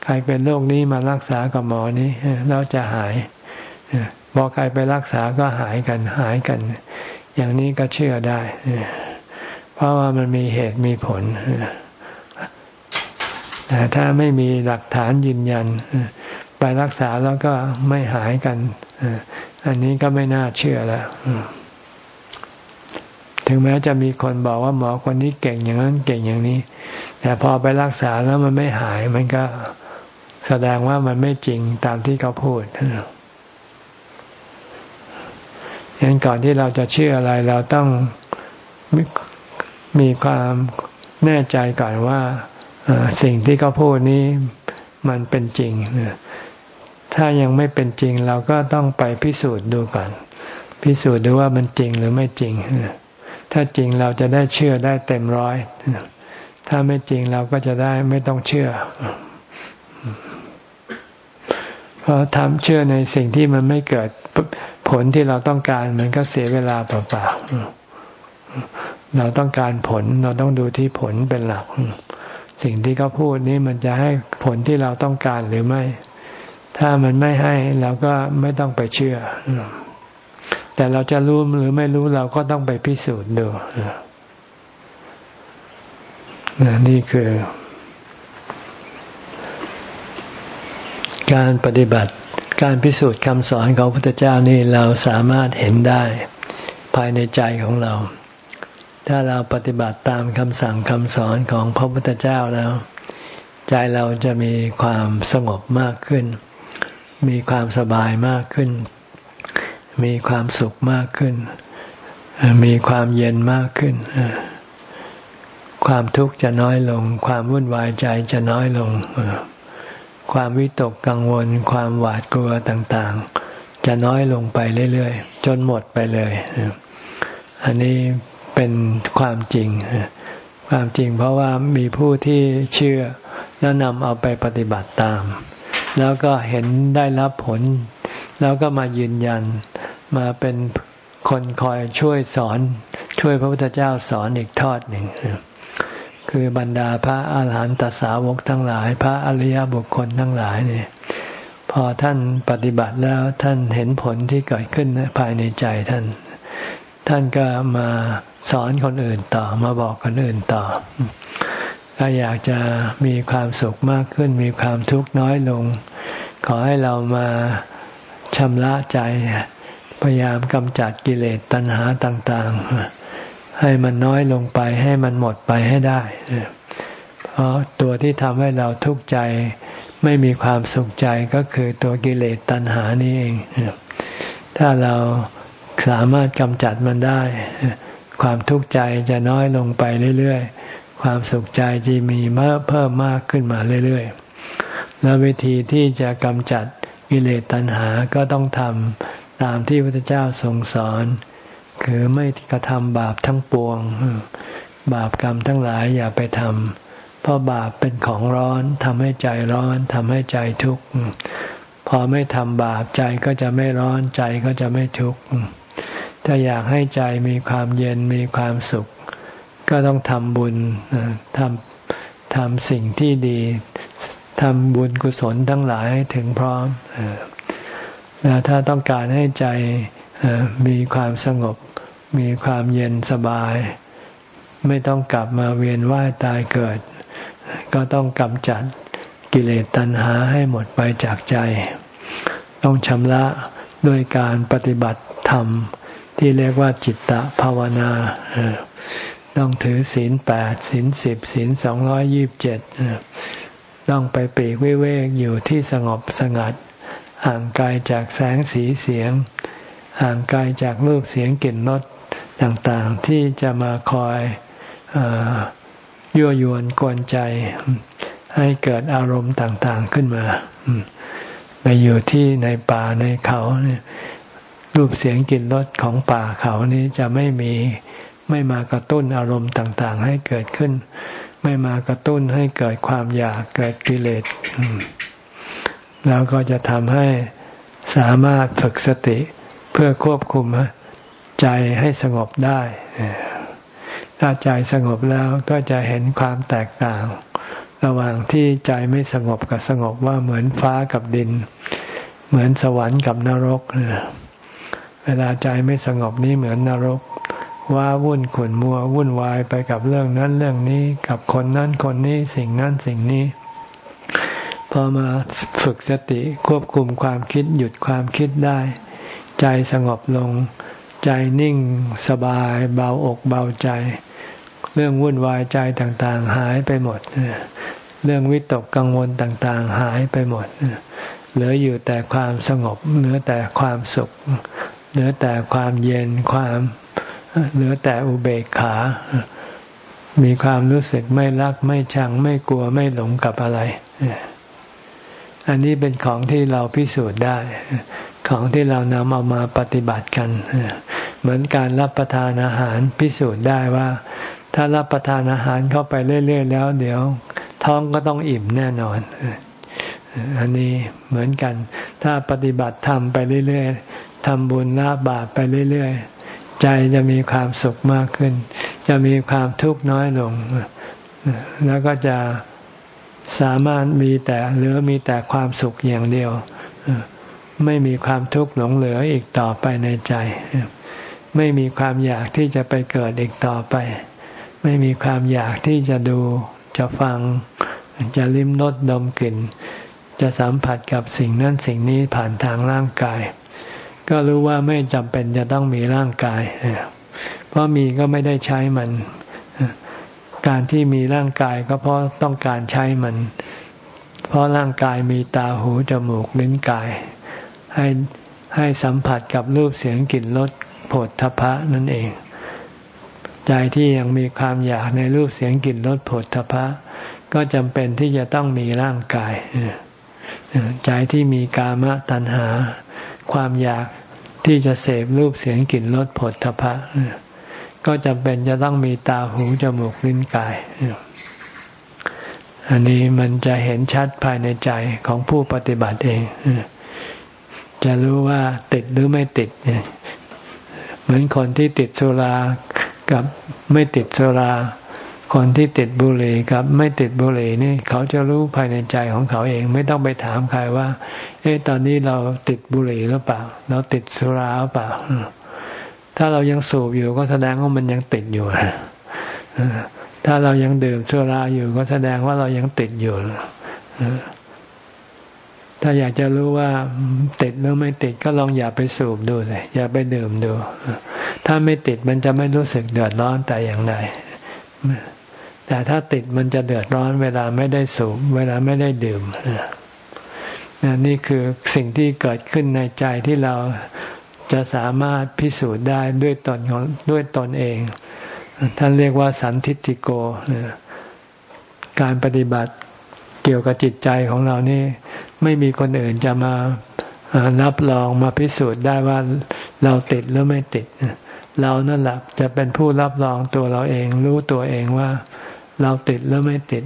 ใครเป็นโรคนี้มารักษากับหมอนี้เราจะหายพอใครไปรักษาก็หายกันหายกัน อย่างนี้ก็เชื่อได้ เพราะว่ามันมีเหตุมีผลแต่ถ้าไม่มีหลักฐานยืนยัน ไปรักษาแล้วก็ไม่หายกัน อันนี้ก็ไม่น่าเชื่อแล้ว ถึงแม้จะมีคนบอกว่าหมอคนนี้เก่งอย่างนั้นเก่งอย่างนี้ แต่พอไปรักษาแล้วมันไม่หาย มันก็แสดงว่ามันไม่จริงตามที่เขาพูดยันก่อนที่เราจะเชื่ออะไร เราต้องมีความแน่ใจก่อนว่าสิ่งที่เขาพูดนี้มันเป็นจริง ถ้ายังไม่เป็นจริงเราก็ต้องไปพิสูจน์ดูก่อน พิสูจน์ดูว่ามันจริงหรือไม่จริง ถ้าจริงเราจะได้เชื่อได้เต็มร้อย ถ้าไม่จริงเราก็จะได้ไม่ต้องเชื่อ เพราะทำเชื่อในสิ่งที่มันไม่เกิดผลที่เราต้องการมันก็เสียเวลาเปล่าๆ เราต้องการผลเราต้องดูที่ผลเป็นหลัก สิ่งที่เขาพูดนี้มันจะให้ผลที่เราต้องการหรือไม่ ถ้ามันไม่ให้เราก็ไม่ต้องไปเชื่อ แต่เราจะรู้หรือไม่รู้เราก็ต้องไปพิสูจน์ดูนี่คือ การปฏิบัติการพิสูจน์คำสอนของพระพุทธเจ้านี่เราสามารถเห็นได้ ภายในใจของเรา ถ้าเราปฏิบัติตามคำสั่งคำสอนของพระพุทธเจ้าแล้ว ใจเราจะมีความสงบมากขึ้น มีความสบายมากขึ้น มีความสุขมากขึ้น มีความเย็นมากขึ้น ความทุกข์จะน้อยลง ความวุ่นวายใจจะน้อยลง ความวิตกกังวล ความหวาดกลัวต่างๆ จะน้อยลงไปเรื่อยๆ จนหมดไปเลย อันนี้เป็นความจริง ความจริงเพราะว่ามีผู้ที่เชื่อแล้วนำเอาไปปฏิบัติตาม แล้วก็เห็นได้รับผล แล้วก็มายืนยัน มาเป็นคนคอยช่วยสอน ช่วยพระพุทธเจ้าสอนอีกทอดหนึ่งคือบรรดาพระอาหารหันตสาวกทั้งหลาย พระอริยบุคคลทั้งหลายเนี่ยพอท่านปฏิบัติแล้วท่านเห็นผลที่เกิดขึ้นภายในใจท่าน ท่านก็มาสอนคนอื่นต่อมาบอกคนอื่นต่อ ถ้าอยากจะมีความสุขมากขึ้น มีความทุกข์น้อยลง ขอให้เรามาชำระใจ พยายามกำจัดกิเลสตัณหาต่าง ๆ ให้มันน้อยลงไปให้มันหมดไปให้ได้ เพราะตัวที่ทำให้เราทุกข์ใจ ไม่มีความสุขใจก็คือตัวกิเลสตัณหานี่เอง ถ้าเราสามารถกำจัดมันได้ ความทุกข์ใจจะน้อยลงไปเรื่อย ๆ ความสุขใจจะมีเมื่อเพิ่มมากขึ้นมาเรื่อยๆ แล้ววิธีที่จะกำจัดกิเลสตัณหาก็ต้องทำตามที่พระเจ้าทรงสอน คือไม่กระทำบาปทั้งปวง บาปกรรมทั้งหลายอย่าไปทำเพราะบาปเป็นของร้อนทำให้ใจร้อนทำให้ใจทุกข์พอไม่ทำบาปใจก็จะไม่ร้อนใจก็จะไม่ทุกข์ถ้าอยากให้ใจมีความเย็นมีความสุข ก็ต้องทำบุญทำทำสิ่งที่ดีทำบุญกุศลทั้งหลายถึงพร้อมแล้วถ้าต้องการให้ใจมีความสงบ มีความเย็นสบาย ไม่ต้องกลับมาเวียนว่ายตายเกิด ก็ต้องกำจัดกิเลสตัณหาให้หมดไปจากใจ ต้องชำระด้วยการปฏิบัติธรรมที่เรียกว่าจิตตภาวนา ต้องถือศีลแปดศีลสิบศีลสองร้อยยิบเจ็ดต้องไปปีกวิเวกอยู่ที่สงบสงัด ห่างไกลจากแสงสีเสียง ห่างไกลจากรูปเสียงกลิ่นรสต่างๆ ที่จะมาคอยยั่วยวนกวนใจ ให้เกิดอารมณ์ต่างๆขึ้นมาไปอยู่ที่ในป่าในเขารูปเสียงกลิ่นรสของป่าเขานี้จะไม่มี ไม่มากระตุ้นอารมณ์ต่างๆ ให้เกิดขึ้น ไม่มากระตุ้นให้เกิดความอยากเกิดกิเลสแล้วก็จะทำให้สามารถฝึกสติเพื่อควบคุมใจให้สงบได้ถ้าใจสงบแล้วก็จะเห็นความแตกต่าง ระหว่างที่ใจไม่สงบกับสงบว่าเหมือนฟ้ากับดิน เหมือนสวรรค์กับนรก เวลาใจไม่สงบนี่เหมือนนรก ว้าวุ่นขุนมัววุ่นวายไปกับเรื่องนั้นเรื่องนี้ กับคนนั้นคนนี้สิ่งนั้นสิ่งนี้ พอมาฝึกสติควบคุมความคิดหยุดความคิดได้ ใจสงบลง ใจนิ่งสบายเบาอกเบาใจ เรื่องวุ่นวายใจต่างๆ หายไปหมด เรื่องวิตกกังวลต่างๆ หายไปหมดเหลืออยู่แต่ความสงบเหลือแต่ความสุขเหลือแต่ความเย็นความ เหลือแต่อุเบกขา มีความรู้สึกไม่รักไม่ชังไม่กลัวไม่หลงกับอะไร อันนี้เป็นของที่เราพิสูจน์ได้ ของที่เรานำเอามาปฏิบัติกัน เหมือนการรับประทานอาหารพิสูจน์ได้ว่า ถ้ารับประทานอาหารเข้าไปเรื่อย ๆ แล้ว เดี๋ยวท้องก็ต้องอิ่มแน่นอนอันนี้เหมือนกัน ถ้าปฏิบัติทำไปเรื่อยๆทำบุญละบาปไปเรื่อยๆ ใจจะมีความสุขมากขึ้น จะมีความทุกข์น้อยลง แล้วก็จะสามารถมีแต่เหลือมีแต่ความสุขอย่างเดียว ไม่มีความทุกข์หลงเหลืออีกต่อไปในใจ ไม่มีความอยากที่จะไปเกิดอีกต่อไป ไม่มีความอยากที่จะดู จะฟัง จะลิ้มรสดมกลิ่น จะสัมผัสกับสิ่งนั้นสิ่งนี้ผ่านทางร่างกาย ก็รู้ว่าไม่จำเป็นจะต้องมีร่างกาย เพราะมีก็ไม่ได้ใช้มัน การที่มีร่างกายก็เพราะต้องการใช้มัน เพราะร่างกายมีตาหูจมูกลิ้นกาย ให้ให้สัมผัสกับรูปเสียงกลิ่นรสโผฏฐพะนั่นเอง ใจที่ยังมีความอยากในรูปเสียงกลิ่นรสโผฏฐพะ ก็จำเป็นที่จะต้องมีร่างกาย ใจที่มีกามตัณหา ความอยากที่จะเสพรูปเสียงกลิ่นรสผลทพะก็จำเป็นจะต้องมีตาหูจมูกลิ้นกาย อันนี้มันจะเห็นชัดภายในใจของผู้ปฏิบัติเอง จะรู้ว่าติดหรือไม่ติด เหมือนคนที่ติดสุรากับไม่ติดสุรา คนที่ติดบุหรี่กับไม่ติดบุหรี่นี่เขาจะรู้ภายในใจของเขาเอง ไม่ต้องไปถามใครว่า เอ๊ะตอนนี้เราติดบุหรี่หรือเปล่า เราติดสุราหรือเปล่า ถ้าเรายังสูบอยู่ก็แสดงว่ามันยังติดอยู่ถ้าเรายังดื่มสุราอยู่ก็แสดงว่าเรายังติดอยู่ถ้าอยากจะรู้ว่าติดหรือไม่ติดก็ลองอย่าไปสูบดูเลยอย่าไปดื่มดู ถ้าไม่ติดมันจะไม่รู้สึกเดือดร้อนแต่อย่างใด แต่ถ้าติดมันจะเดือดร้อนเวลาไม่ได้สูบเวลาไม่ได้ดื่มนี่คือสิ่งที่เกิดขึ้นในใจที่เราจะสามารถพิสูจน์ได้ด้วยตนด้วยตนเอง ท่านเรียกว่าสันทิติโก การปฏิบัติเกี่ยวกับจิตใจของเรานี่ ไม่มีคนอื่นจะมารับรองมาพิสูจน์ได้ว่าเราติดหรือไม่ติด เรานั่นแหละจะเป็นผู้รับรองตัวเราเอง รู้ตัวเองว่า เราติดหรือไม่ติด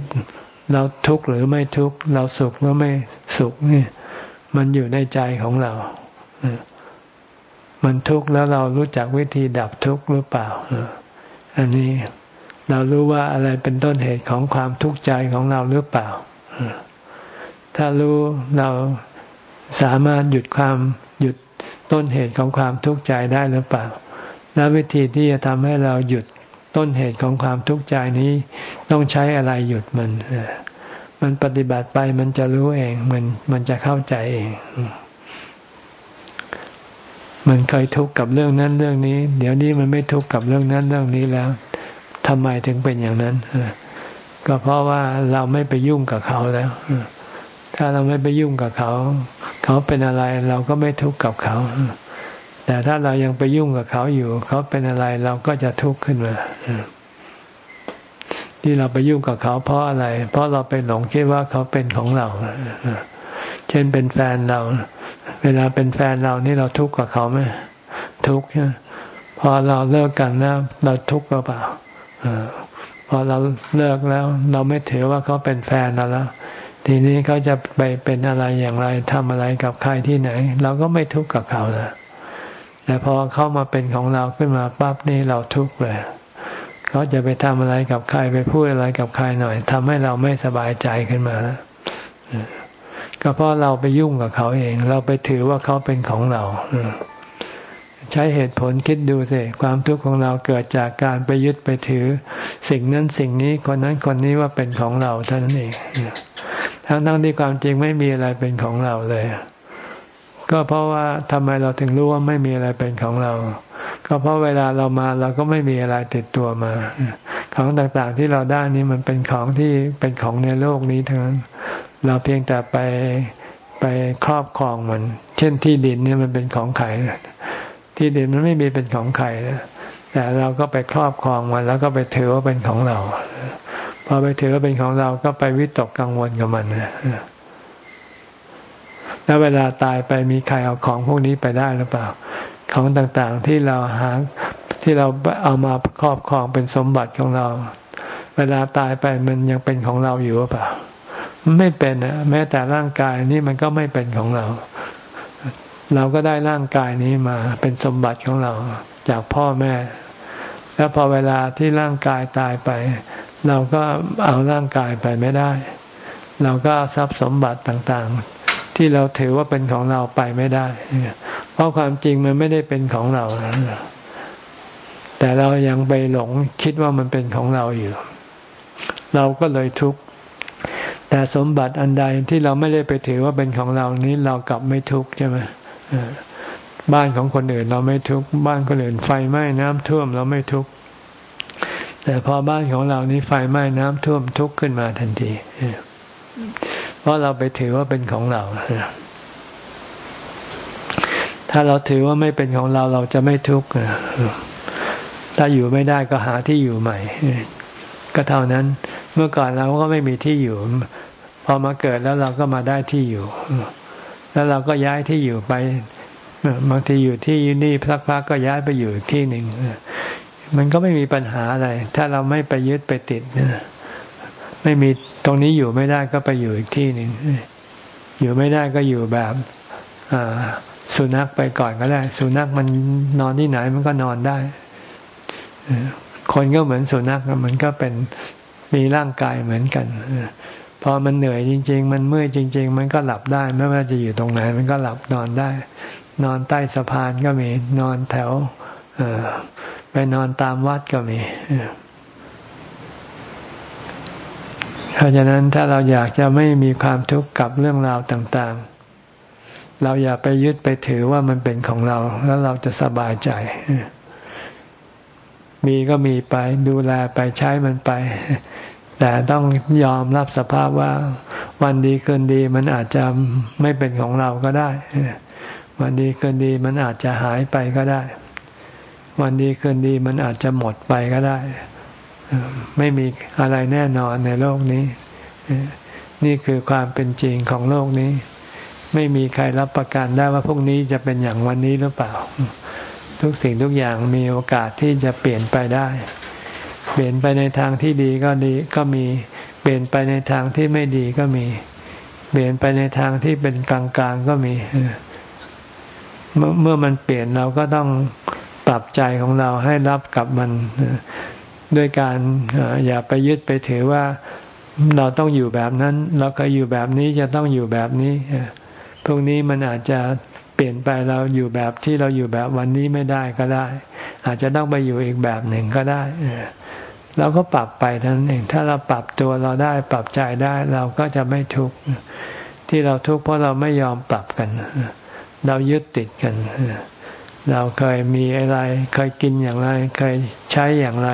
เราทุกข์หรือไม่ทุกข์ เราสุขหรือไม่สุขนี่มันอยู่ในใจของเรา มันทุกข์แล้วเรารู้จักวิธีดับทุกข์หรือเปล่า อันนี้เรารู้ว่าอะไรเป็นต้นเหตุของความทุกข์ใจของเราหรือเปล่า ถ้ารู้เราสามารถหยุดความหยุดต้นเหตุของความทุกข์ใจได้หรือเปล่า และวิธีที่จะทำให้เราหยุด ต้นเหตุของความทุกข์ใจนี้ต้องใช้อะไรหยุดมัน มันปฏิบัติไปมันจะรู้เอง มันมันจะเข้าใจเอง มันเคยทุกข์กับเรื่องนั้นเรื่องนี้ เดี๋ยวนี้มันไม่ทุกข์กับเรื่องนั้นเรื่องนี้แล้วทำไมถึงเป็นอย่างนั้นก็เพราะว่าเราไม่ไปยุ่งกับเขาแล้วถ้าเราไม่ไปยุ่งกับเขา เขาเป็นอะไรเราก็ไม่ทุกข์กับเขา แต่ถ้าเรายังไปยุ่งกับเขาอยู่ เขาเป็นอะไรเราก็จะทุกข์ขึ้นมาที่เราไปยุ่งกับเขาเพราะอะไร เพราะเราไปหลงคิดว่าเขาเป็นของเราเช่นเป็นแฟนเรา เวลาเป็นแฟนเรานี่เราทุกข์กับเขาไหมทุกข์พอเราเลิกกันแล้วเราทุกข์หรือเปล่าพอเราเลิกแล้ว เราไม่ถือว่าเขาเป็นแฟนเราแล้ว ทีนี้เขาจะไปเป็นอะไรอย่างไรทำอะไรกับใครที่ไหน เราก็ไม่ทุกข์กับเขาแล้ว แต่พอเข้ามาเป็นของเราขึ้นมาปั๊บนี่เราทุกข์เลยเขาจะไปทำอะไรกับใครไปพูดอะไรกับใครหน่อยทำให้เราไม่สบายใจขึ้นมาแล้วก็เพราะเราไปยุ่งกับเขาเอง เราไปถือว่าเขาเป็นของเราใช้เหตุผลคิดดูสิความทุกข์ของเราเกิดจากการไปยึดไปถือ สิ่งนั้นสิ่งนี้คนนั้นคนนี้ว่าเป็นของเราเท่านั้นเองทั้งทั้งที่ความจริงไม่มีอะไรเป็นของเราเลย ก็เพราะว่าทำไมเราถึงรู้ว่าไม่มีอะไรเป็นของเรา ก็เพราะเวลาเรามาเราก็ไม่มีอะไรติดตัวมา ของต่างๆที่เราได้นี้มันเป็นของที่เป็นของในโลกนี้ทั้งนั้น เราเพียงแต่ไปไปครอบครองมัน เช่นที่ดินเนี่ยมันเป็นของใครที่ดินมันไม่มีเป็นของใครแต่เราก็ไปครอบครองมัน แล้วก็ไปถือว่าเป็นของเรา พอไปถือว่าเป็นของเราก็ไปวิตกกังวลกับมันนะ แล้วเวลาตายไปมีใครเอาของพวกนี้ไปได้หรือเปล่า ของต่างๆที่เราหาที่เราเอามาครอบครองเป็นสมบัติของเรา เวลาตายไปมันยังเป็นของเราอยู่หรือเปล่า ไม่เป็นอะแม้แต่ร่างกายนี่มันก็ไม่เป็นของเรา เราก็ได้ร่างกายนี้มาเป็นสมบัติของเรา จากพ่อแม่ แล้วพอเวลาที่ร่างกายตายไป เราก็เอาร่างกายไปไม่ได้ เราก็ทรัพย์สมบัติต่างๆ ที่เราถือว่าเป็นของเราไปไม่ได้ เพราะความจริงมันไม่ได้เป็นของเรา แต่เรายังไปหลงคิดว่ามันเป็นของเราอยู่ เราก็เลยทุกข์ แต่สมบัติอันใดที่เราไม่ได้ไปถือว่าเป็นของเรานี้เรากลับไม่ทุกข์ใช่ไหมบ้านของคนอื่นเราไม่ทุกข์บ้านคนอื่นไฟไหม้น้ำท่วมเราไม่ทุกข์แต่พอบ้านของเรานี้ไฟไหม้น้ำท่วมทุกข์ขึ้นมาทันทีเพ ราะเราไปถือว่าเป็นของเรา ถ้าเราถือว่าไม่เป็นของเราเราจะไม่ทุกข์ถ้าอยู่ไม่ได้ก็หาที่อยู่ใหม่ ก็เท่านั้น เมื่อก่อนเราก็ไม่มีที่อยู่ พอมาเกิดแล้วเราก็มาได้ที่อยู่ แล้วเราก็ย้ายที่อยู่ไป บางทีอยู่ที่นี่พักพักก็ย้ายไปอยู่อีกที่หนึ่งมันก็ไม่มีปัญหาอะไร ถ้าเราไม่ไปยึดไปติด ไม่มีตรงนี้อยู่ไม่ได้ก็ไปอยู่อีกที่หนึ่งอยู่ไม่ได้ก็อยู่แบบสุนัขไปก่อนก็ได้ สุนัขมันนอนที่ไหนมันก็นอนได้คนก็เหมือนสุนัขมันก็เป็นมีร่างกายเหมือนกันพอมันเหนื่อยจริง ๆ มันเมื่อยจริง ๆ มันก็หลับได้ ไม่ว่าจะอยู่ตรงไหน มันก็หลับนอนได้ นอนใต้สะพานก็มี นอนแถวไปนอนตามวัดก็มี เพราะฉะนั้นถ้าเราอยากจะไม่มีความทุกข์กับเรื่องราวต่างๆ เราอย่าไปยึดไปถือว่ามันเป็นของเรา แล้วเราจะสบายใจ มีก็มีไปดูแลไปใช้มันไป แต่ต้องยอมรับสภาพว่า วันดีเกินดีมันอาจจะไม่เป็นของเราก็ได้ วันดีเกินดีมันอาจจะหายไปก็ได้ วันดีเกินดีมันอาจจะหมดไปก็ได้ ไม่มีอะไรแน่นอนในโลกนี้ นี่คือความเป็นจริงของโลกนี้ ไม่มีใครรับประกันได้ว่าพวกนี้จะเป็นอย่างวันนี้หรือเปล่า ทุกสิ่งทุกอย่างมีโอกาสที่จะเปลี่ยนไปได้ เปลี่ยนไปในทางที่ดีก็ดีก็มี เปลี่ยนไปในทางที่ไม่ดีก็มี เปลี่ยนไปในทางที่เป็นกลางๆก็มีเมื่อเมื่อมันเปลี่ยนเราก็ต้องปรับใจของเราให้รับกับมัน ด้วยการอย่าไปยึดไปถือว่าเราต้องอยู่แบบนั้น เราเคยอยู่แบบนี้จะต้องอยู่แบบนี้พวกนี้มันอาจจะเปลี่ยนไปเราอยู่แบบที่เราอยู่แบบวันนี้ไม่ได้ก็ได้ อาจจะต้องไปอยู่อีกแบบหนึ่งก็ได้เราก็ปรับไปท่านเองถ้าเราปรับตัวเราได้ปรับใจได้ เราก็จะไม่ทุกข์ที่เราทุกข์เพราะเราไม่ยอมปรับกัน เรายึดติดกัน เราเคยมีอะไร เคยกินอย่างไร เคยใช้อย่างไร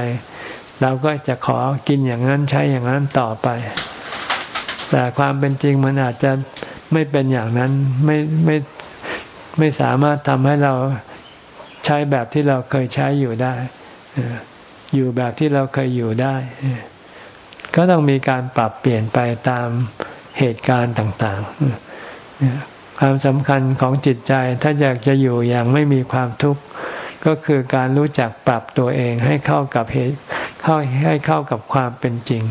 เราก็จะขอกินอย่างนั้นใช้อย่างนั้นต่อไป แต่ความเป็นจริงมันอาจจะไม่เป็นอย่างนั้นไม่ไม่ไม่สามารถทำให้เราใช้แบบที่เราเคยใช้อยู่ได้ อยู่แบบที่เราเคยอยู่ได้ ก็ต้องมีการปรับเปลี่ยนไปตามเหตุการณ์ต่าง ๆ ความสำคัญของจิตใจถ้าอยากจะอยู่อย่างไม่มีความทุกข์ก็คือการรู้จักปรับตัวเองให้เข้ากับเหตุ เข้าให้เข้ากับความเป็นจริง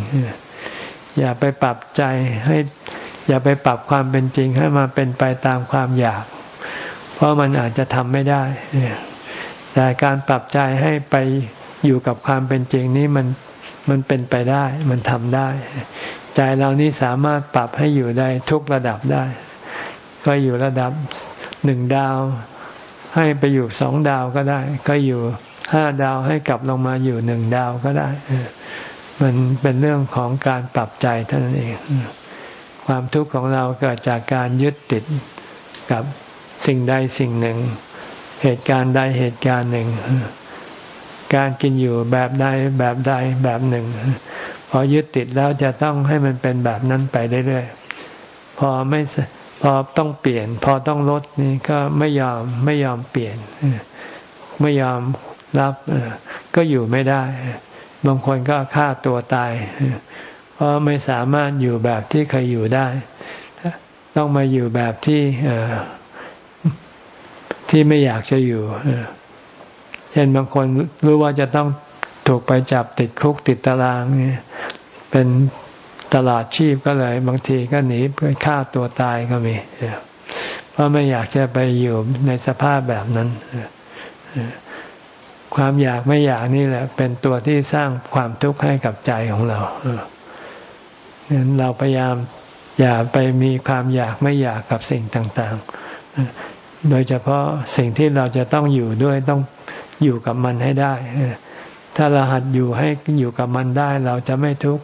อย่าไปปรับใจให้ อย่าไปปรับความเป็นจริงให้มาเป็นไปตามความอยาก เพราะมันอาจจะทำไม่ได้แต่การปรับใจให้ไปอยู่กับความเป็นจริงนี้มันมันเป็นไปได้ มันทำได้ ใจเรานี้สามารถปรับให้อยู่ได้ทุกระดับได้ ก็อยู่ระดับหนึ่งดาว ให้ไปอยู่สองดาวก็ได้ ก็อยู่ ห้าดาวให้กลับลงมาอยู่หนึ่งดาวก็ได้ มันเป็นเรื่องของการปรับใจเท่านั้นเอง ความทุกข์ของเราเกิดจากการยึดติดกับสิ่งใดสิ่งหนึ่ง เหตุการณ์ใดเหตุการณ์หนึ่ง การกินอยู่แบบใดแบบใดแบบหนึ่ง พอยึดติดแล้วจะต้องให้มันเป็นแบบนั้นไปเรื่อยๆ พอไม่พอต้องเปลี่ยน พอต้องลดนี่ก็ไม่ยอมไม่ยอมเปลี่ยน ไม่ยอม รับก็อยู่ไม่ได้ บางคนก็ฆ่าตัวตาย เพราะไม่สามารถอยู่แบบที่เคยอยู่ได้ ต้องมาอยู่แบบที่ที่ไม่อยากจะอยู่เช่นบางคนรู้ว่าจะต้องถูกไปจับติดคุกติดตารางเนี่ยเป็นตลอดชีพก็เลย บางทีก็หนีไปฆ่าตัวตายก็มีเพราะไม่อยากจะไปอยู่ในสภาพแบบนั้น ความอยากไม่อยากนี่แหละ เป็นตัวที่สร้างความทุกข์ให้กับใจของเรางั้นเราพยายามอย่าไปมีความอยากไม่อยากกับสิ่งต่างๆ โดยเฉพาะสิ่งที่เราจะต้องอยู่ด้วยต้องอยู่กับมันให้ได้ ถ้าเราหัดอยู่ให้อยู่กับมันได้ เราจะไม่ทุกข์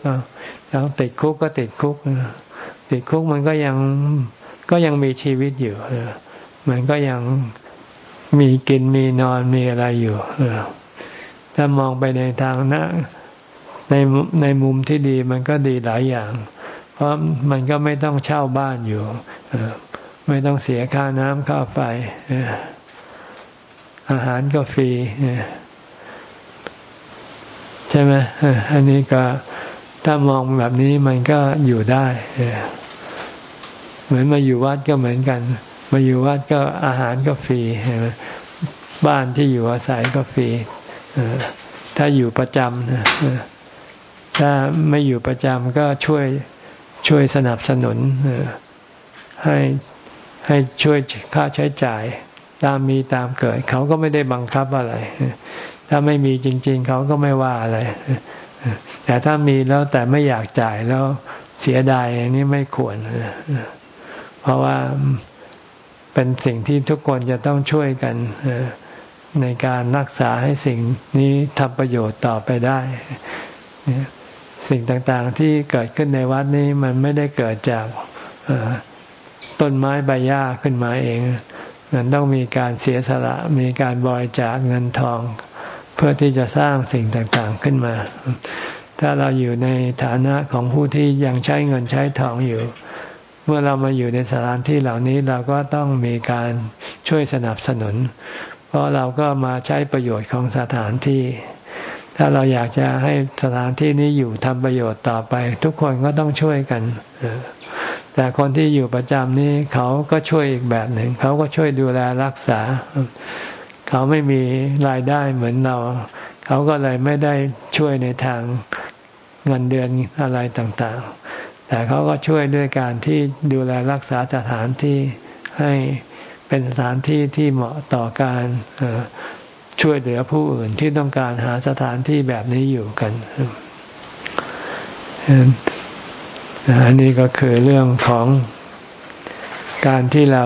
เราติดคุกก็ติดคุก ติดคุกมันก็ยังก็ยังมีชีวิตอยู่มันก็ยัง มีกินมีนอนมีอะไรอยู่ถ้ามองไปในทางนะในในมุมที่ดีมันก็ดีหลายอย่าง เพราะมันก็ไม่ต้องเช่าบ้านอยู่ไม่ต้องเสียค่าน้ำค่าไฟอาหารก็ฟรีใช่ไหมอันนี้ก็ถ้ามองแบบนี้มันก็อยู่ได้เหมือนมาอยู่วัดก็เหมือนกัน มาอยู่วัดก็อาหารก็ฟรีบ้านที่อยู่อาศัยก็ฟรีถ้าอยู่ประจำถ้าไม่อยู่ประจำก็ช่วยช่วยสนับสนุนให้ให้ช่วยค่าใช้จ่ายตามมีตามเกิด เขาก็ไม่ได้บังคับอะไร ถ้าไม่มีจริง ๆ เขาก็ไม่ว่าอะไร แต่ถ้ามีแล้วแต่ไม่อยากจ่ายแล้วเสียดายอันี่ไม่ควรเพราะว่า เป็นสิ่งที่ทุกคนจะต้องช่วยกันในการรักษาให้สิ่งนี้ทำประโยชน์ต่อไปได้ สิ่งต่างๆที่เกิดขึ้นในวัดนี้มันไม่ได้เกิดจากต้นไม้ใบหญ้าขึ้นมาเองมันต้องมีการเสียสละมีการบริจาคเงินทอง เพื่อที่จะสร้างสิ่งต่างๆขึ้นมา ถ้าเราอยู่ในฐานะของผู้ที่ยังใช้เงินใช้ทองอยู่ มื่อเรามาอยู่ในสถานที่เหล่านี้เราก็ต้องมีการช่วยสนับสนุน เพราะเราก็มาใช้ประโยชน์ของสถานที่ ถ้าเราอยากจะให้สถานที่นี้อยู่ทำประโยชน์ต่อไป ทุกคนก็ต้องช่วยกันแต่คนที่อยู่ประจำนี้เขาก็ช่วยอีกแบบหนึ่ง เขาก็ช่วยดูแลรักษา เขาไม่มีรายได้เหมือนเรา เขาก็เลยไม่ได้ช่วยในทางเงินเดือนอะไรต่างๆ แต่เขาก็ช่วยด้วยการที่ดูแลรักษาสถานที่ให้เป็นสถานที่ที่เหมาะต่อการช่วยเหลือผู้อื่นที่ต้องการหาสถานที่แบบนี้อยู่กันอันนี้ก็คือเรื่องของการที่เรา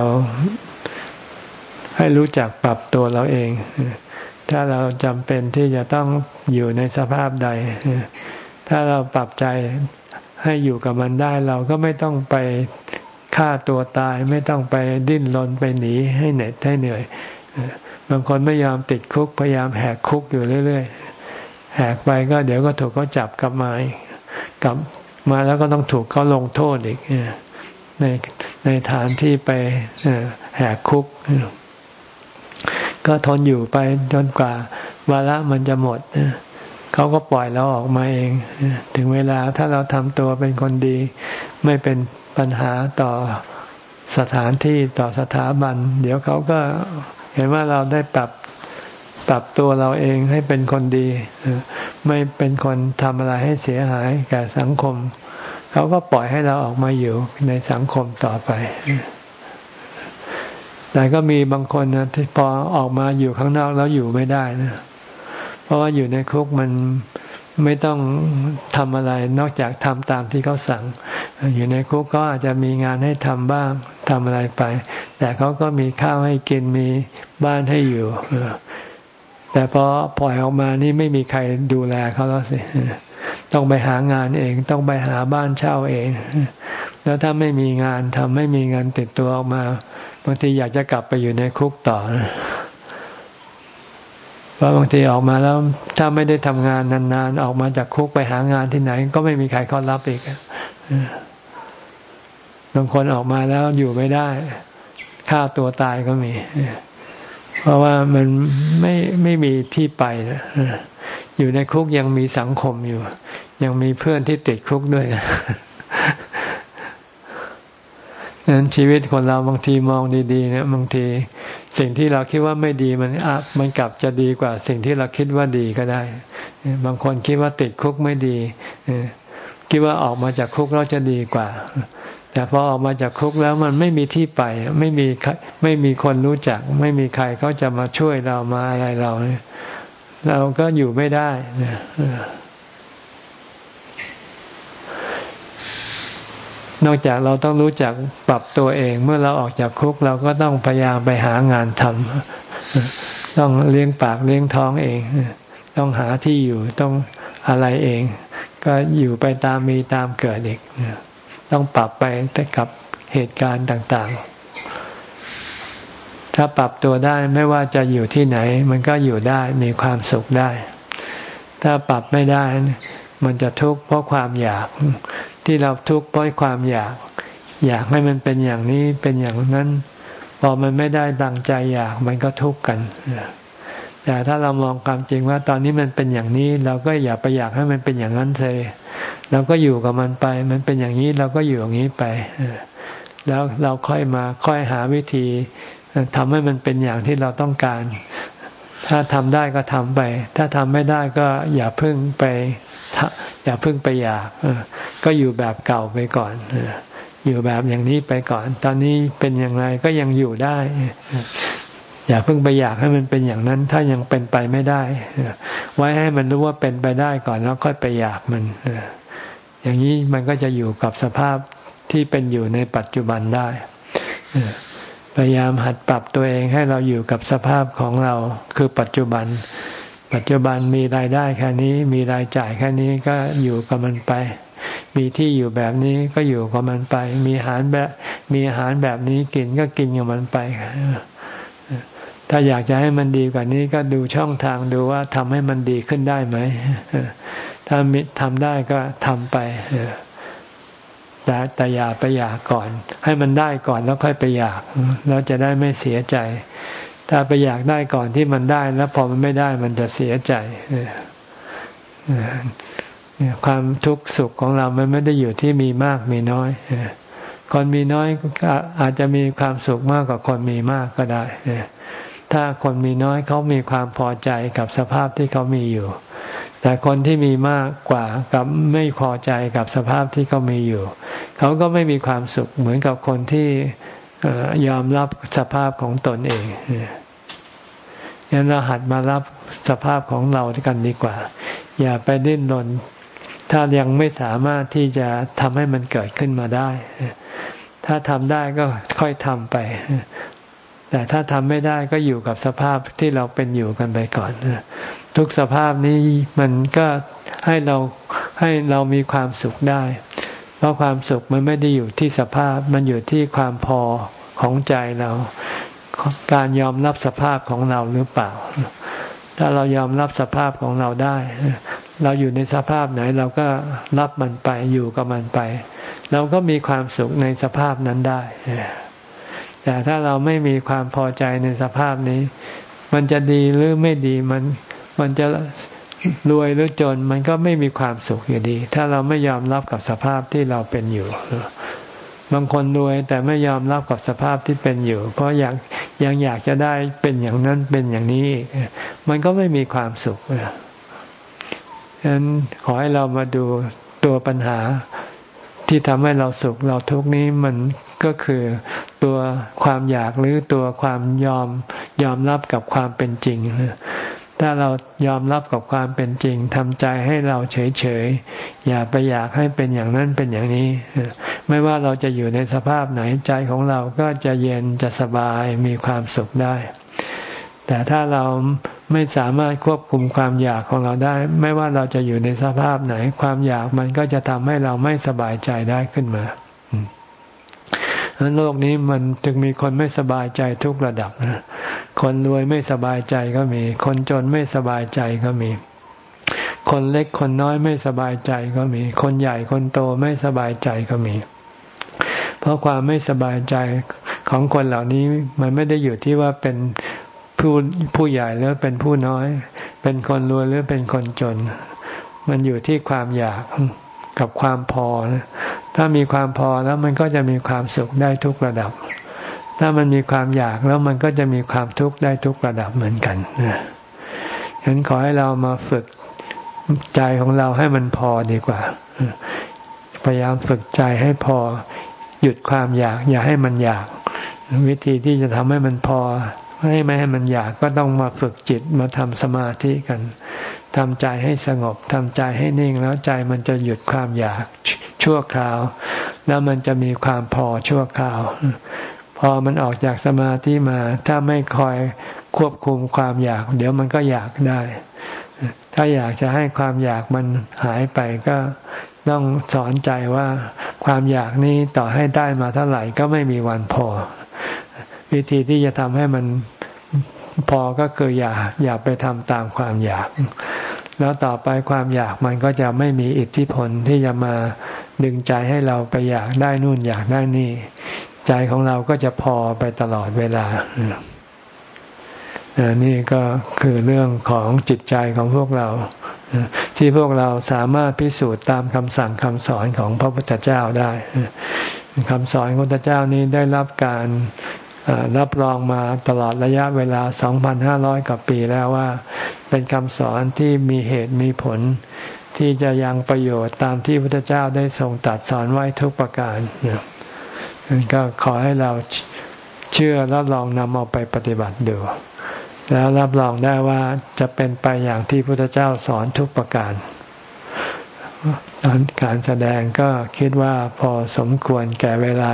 ให้รู้จักปรับตัวเราเอง ถ้าเราจำเป็นที่จะต้องอยู่ในสภาพใด ถ้าเราปรับใจ ให้อยู่กับมันได้เราก็ไม่ต้องไปฆ่าตัวตายไม่ต้องไปดิ้นรนไปหนีให้เหน็ดให้เหนื่อยบางคนไม่ยอมติดคุกพยายามแหกคุกอยู่เรื่อยๆแหกไปก็เดี๋ยวก็ถูกเขาจับกลับมากลับมาแล้วก็ต้องถูกเขาลงโทษอีกในในฐานที่ไปแหกคุก ก็ทนอยู่ไปจนกว่าวาระมันจะหมด เขาก็ปล่อยเราออกมาเอง ถึงเวลาถ้าเราทำตัวเป็นคนดี ไม่เป็นปัญหาต่อสถานที่ต่อสถาบัน เดี๋ยวเขาก็เห็นว่าเราได้ปรับปรับตัวเราเองให้เป็นคนดี ไม่เป็นคนทำอะไรให้เสียหายแก่สังคม เขาก็ปล่อยให้เราออกมาอยู่ในสังคมต่อไป แต่ก็มีบางคนนะที่พอออกมาอยู่ข้างนอกแล้วอยู่ไม่ได้นะ เพราะว่าอยู่ในคุกมันไม่ต้องทำอะไรนอกจากทำตามที่เขาสั่ง อยู่ในคุกก็อาจจะมีงานให้ทำบ้างทำอะไรไป แต่เขาก็มีข้าวให้กินมีบ้านให้อยู่แต่พอปล่อยออกมานี่ไม่มีใครดูแลเขาแล้วสิต้องไปหางานเอง ต้องไปหาบ้านเช่าเอง แล้วถ้าไม่มีงานทำไม่มีเงินติดตัวออกมาบางทีอยากจะกลับไปอยู่ในคุกต่อ เพราะบางทีออกมาแล้วถ้าไม่ได้ทำงานนานๆ ออกมาจากคุกไปหางานที่ไหน ก็ไม่มีใครเขารับอีกบางคนออกมาแล้วอยู่ไม่ได้ฆ่าตัวตายก็มี เพราะว่ามันไม่ไม่มีที่ไปนะอยู่ในคุกยังมีสังคมอยู่ ยังมีเพื่อนที่ติดคุกด้วยนะนั้นชีวิตคนเราบางทีมองดีๆเนี่ยบางที สิ่งที่เราคิดว่าไม่ดีมันอะมันกลับจะดีกว่า สิ่งที่เราคิดว่าดีก็ได้ บางคนคิดว่าติดคุกไม่ดีคิดว่าออกมาจากคุกเราจะดีกว่า แต่พอออกมาจากคุกแล้วมันไม่มีที่ไป ไม่มีไม่มีคนรู้จัก ไม่มีใครเขาจะมาช่วยเรามาอะไรเราเราก็อยู่ไม่ได้ นอกจากเราต้องรู้จักปรับตัวเอง เมื่อเราออกจากคุกเราก็ต้องพยายามไปหางานทำต้องเลี้ยงปากเลี้ยงท้องเอง ต้องหาที่อยู่ต้องอะไรเอง ก็อยู่ไปตามมีตามเกิดอีกต้องปรับไปกับเหตุการณ์ต่าง ๆ ถ้าปรับตัวได้ไม่ว่าจะอยู่ที่ไหน มันก็อยู่ได้มีความสุขได้ ถ้าปรับไม่ได้มันจะทุกข์เพราะความอยาก ที่เราทุกข์เพราะความอยาก อยากให้มันเป็นอย่างนี้เป็นอย่างนั้น พอมันไม่ได้ดังใจอยากมันก็ทุกข์กันแต่ถ้าเรามองความจริงว่าตอนนี้มันเป็นอย่างนี้ เราก็อย่าไปอยากให้มันเป็นอย่างนั้นเลยเราก็อยู่กับมันไป มันเป็นอย่างนี้เราก็อยู่อย่างนี้ไปแล้วเราค่อยมาค่อยหาวิธีทำให้มันเป็นอย่างที่เราต้องการ ถ้าทำได้ก็ทำไป ถ้าทำไม่ได้ก็อย่าพึ่งไป อย่าเพึ่งไปอยากก็อยู่แบบเก่าไปก่อนอยู่แบบอย่างนี้ไปก่อน ตอนนี้เป็นอย่างไรก็ยังอยู่ได้ อย่าเพิ่งไปอยากให้มันเป็นอย่างนั้น ถ้ายังเป็นไปไม่ได้ ไว้ให้มันรู้ว่าเป็นไปได้ก่อนแล้วค่อยไปอยากมันอย่างนี้มันก็จะอยู่กับสภาพที่เป็นอยู่ในปัจจุบันได้พยายามหัดปรับตัวเองให้เราอยู่กับสภาพของเราคือปัจจุบัน ปัจจุบันมีรายได้แค่นี้ มีรายจ่ายแค่นี้ก็อยู่กับมันไป มีที่อยู่แบบนี้ก็อยู่กับมันไป มีอาหารแบบมีอาหารแบบนี้กินก็กินกับมันไปถ้าอยากจะให้มันดีกว่านี้ก็ดูช่องทางดูว่าทำให้มันดีขึ้นได้ไหมถ้ามิทำได้ก็ทำไปแต่แต่อย่าไปอยากก่อน ให้มันได้ก่อนแล้วค่อยไปอยากแล้วจะได้ไม่เสียใจ ถ้าไปอยากได้ก่อนที่มันได้แล้วพอมันไม่ได้มันจะเสียใจความทุกข์สุขของเรามันไม่ได้อยู่ที่มีมากมีน้อยคนมีน้อยอาจจะมีความสุขมากกว่าคนมีมากก็ได้ถ้าคนมีน้อยเขามีความพอใจกับสภาพที่เขามีอยู่ แต่คนที่มีมากกว่ากับไม่พอใจกับสภาพที่เขามีอยู่ เขาก็ไม่มีความสุขเหมือนกับคนที่ยอมรับสภาพของตนเอง งั้นเราหัดมารับสภาพของเรากันดีกว่า อย่าไปดิ้นรนถ้ายังไม่สามารถที่จะทำให้มันเกิดขึ้นมาได้ ถ้าทำได้ก็ค่อยทำไป แต่ถ้าทำไม่ได้ก็อยู่กับสภาพที่เราเป็นอยู่กันไปก่อน ทุกสภาพนี้มันก็ให้เราให้เรามีความสุขได้ เพราะความสุขมันไม่ได้อยู่ที่สภาพ มันอยู่ที่ความพอของใจเรา การยอมรับสภาพของเราหรือเปล่า ถ้าเรายอมรับสภาพของเราได้ เราอยู่ในสภาพไหนเราก็รับมันไปอยู่กับมันไป เราก็มีความสุขในสภาพนั้นได้ แต่ถ้าเราไม่มีความพอใจในสภาพนี้ มันจะดีหรือไม่ดีมันมันจะรวยหรือจนมันก็ไม่มีความสุขอยู่ดี ถ้าเราไม่ยอมรับกับสภาพที่เราเป็นอยู่ บางคนรวยแต่ไม่ยอมรับกับสภาพที่เป็นอยู่ เพราะอยากยังอยากจะได้เป็นอย่างนั้นเป็นอย่างนี้ มันก็ไม่มีความสุขฉะนั้นขอให้เรามาดูตัวปัญหาที่ทำให้เราสุขเราทุกนี้มันก็คือตัวความอยากหรือตัวความยอมยอมรับกับความเป็นจริง ถ้าเรายอมรับกับความเป็นจริงทำใจให้เราเฉยๆ อย่าไปอยากให้เป็นอย่างนั้นเป็นอย่างนี้ ไม่ว่าเราจะอยู่ในสภาพไหนใจของเราก็จะเย็นจะสบายมีความสุขได้ แต่ถ้าเราไม่สามารถควบคุมความอยากของเราได้ ไม่ว่าเราจะอยู่ในสภาพไหน ความอยากมันก็จะทำให้เราไม่สบายใจได้ขึ้นมา นั้นโลกนี้มันจึงมีคนไม่สบายใจทุกระดับนะคนรวยไม่สบายใจก็มี คนจนไม่สบายใจก็มี คนเล็กคนน้อยไม่สบายใจก็มี คนใหญ่คนโตไม่สบายใจก็มี เพราะความไม่สบายใจของคนเหล่านี้มันไม่ได้อยู่ที่ว่าเป็นผู้ผู้ใหญ่หรือเป็นผู้น้อย เป็นคนรวยหรือเป็นคนจน มันอยู่ที่ความอยากกับความพอนะ ถ้ามีความพอแล้วมันก็จะมีความสุขได้ทุกระดับ ถ้ามันมีความอยากแล้วมันก็จะมีความทุกข์ได้ทุกระดับเหมือนกันฉะนั้นขอให้เรามาฝึกใจของเราให้มันพอดีกว่า พยายามฝึกใจให้พอหยุดความอยาก อย่าให้มันอยาก วิธีที่จะทำให้มันพอ ให้ไม่ให้มันอยากก็ต้องมาฝึกจิตมาทำสมาธิกันทำใจให้สงบทำใจให้นิ่งแล้วใจมันจะหยุดความอยากชั่วคราว แล้วมันจะมีความพอชั่วคราว พอมันออกจากสมาธิมา ถ้าไม่คอยควบคุมความอยาก เดี๋ยวมันก็อยากได้ ถ้าอยากจะให้ความอยากมันหายไปก็ต้องสอนใจว่าความอยากนี้ต่อให้ได้มาเท่าไหร่ก็ไม่มีวันพอ วิธีที่จะทำให้มันพอก็คืออย่าอย่าไปทำตามความอยาก แล้วต่อไปความอยากมันก็จะไม่มีอิทธิพลที่จะมาดึงใจให้เราไปอยากได้นู่นอยากได้นี่ ใจของเราก็จะพอไปตลอดเวลานี่ก็คือเรื่องของจิตใจของพวกเรา ที่พวกเราสามารถพิสูจน์ตามคำสั่งคำสอนของพระพุทธเจ้าได้คำสอนของพระพุทธเจ้านี้ได้รับการ รับรองมาตลอดระยะเวลา 2,500 กว่าปีแล้วว่า เป็นคำสอนที่มีเหตุมีผล ที่จะยังประโยชน์ตามที่พระพุทธเจ้าได้ทรงตัดสอนไว้ทุกประการก็ขอให้เราเชื่อแล้วลองนำเอาไปปฏิบัติดูแล้วรับรองได้ว่าจะเป็นไปอย่างที่พระพุทธเจ้าสอนทุกประการตอนการแสดงก็คิดว่าพอสมควรแก่เวลา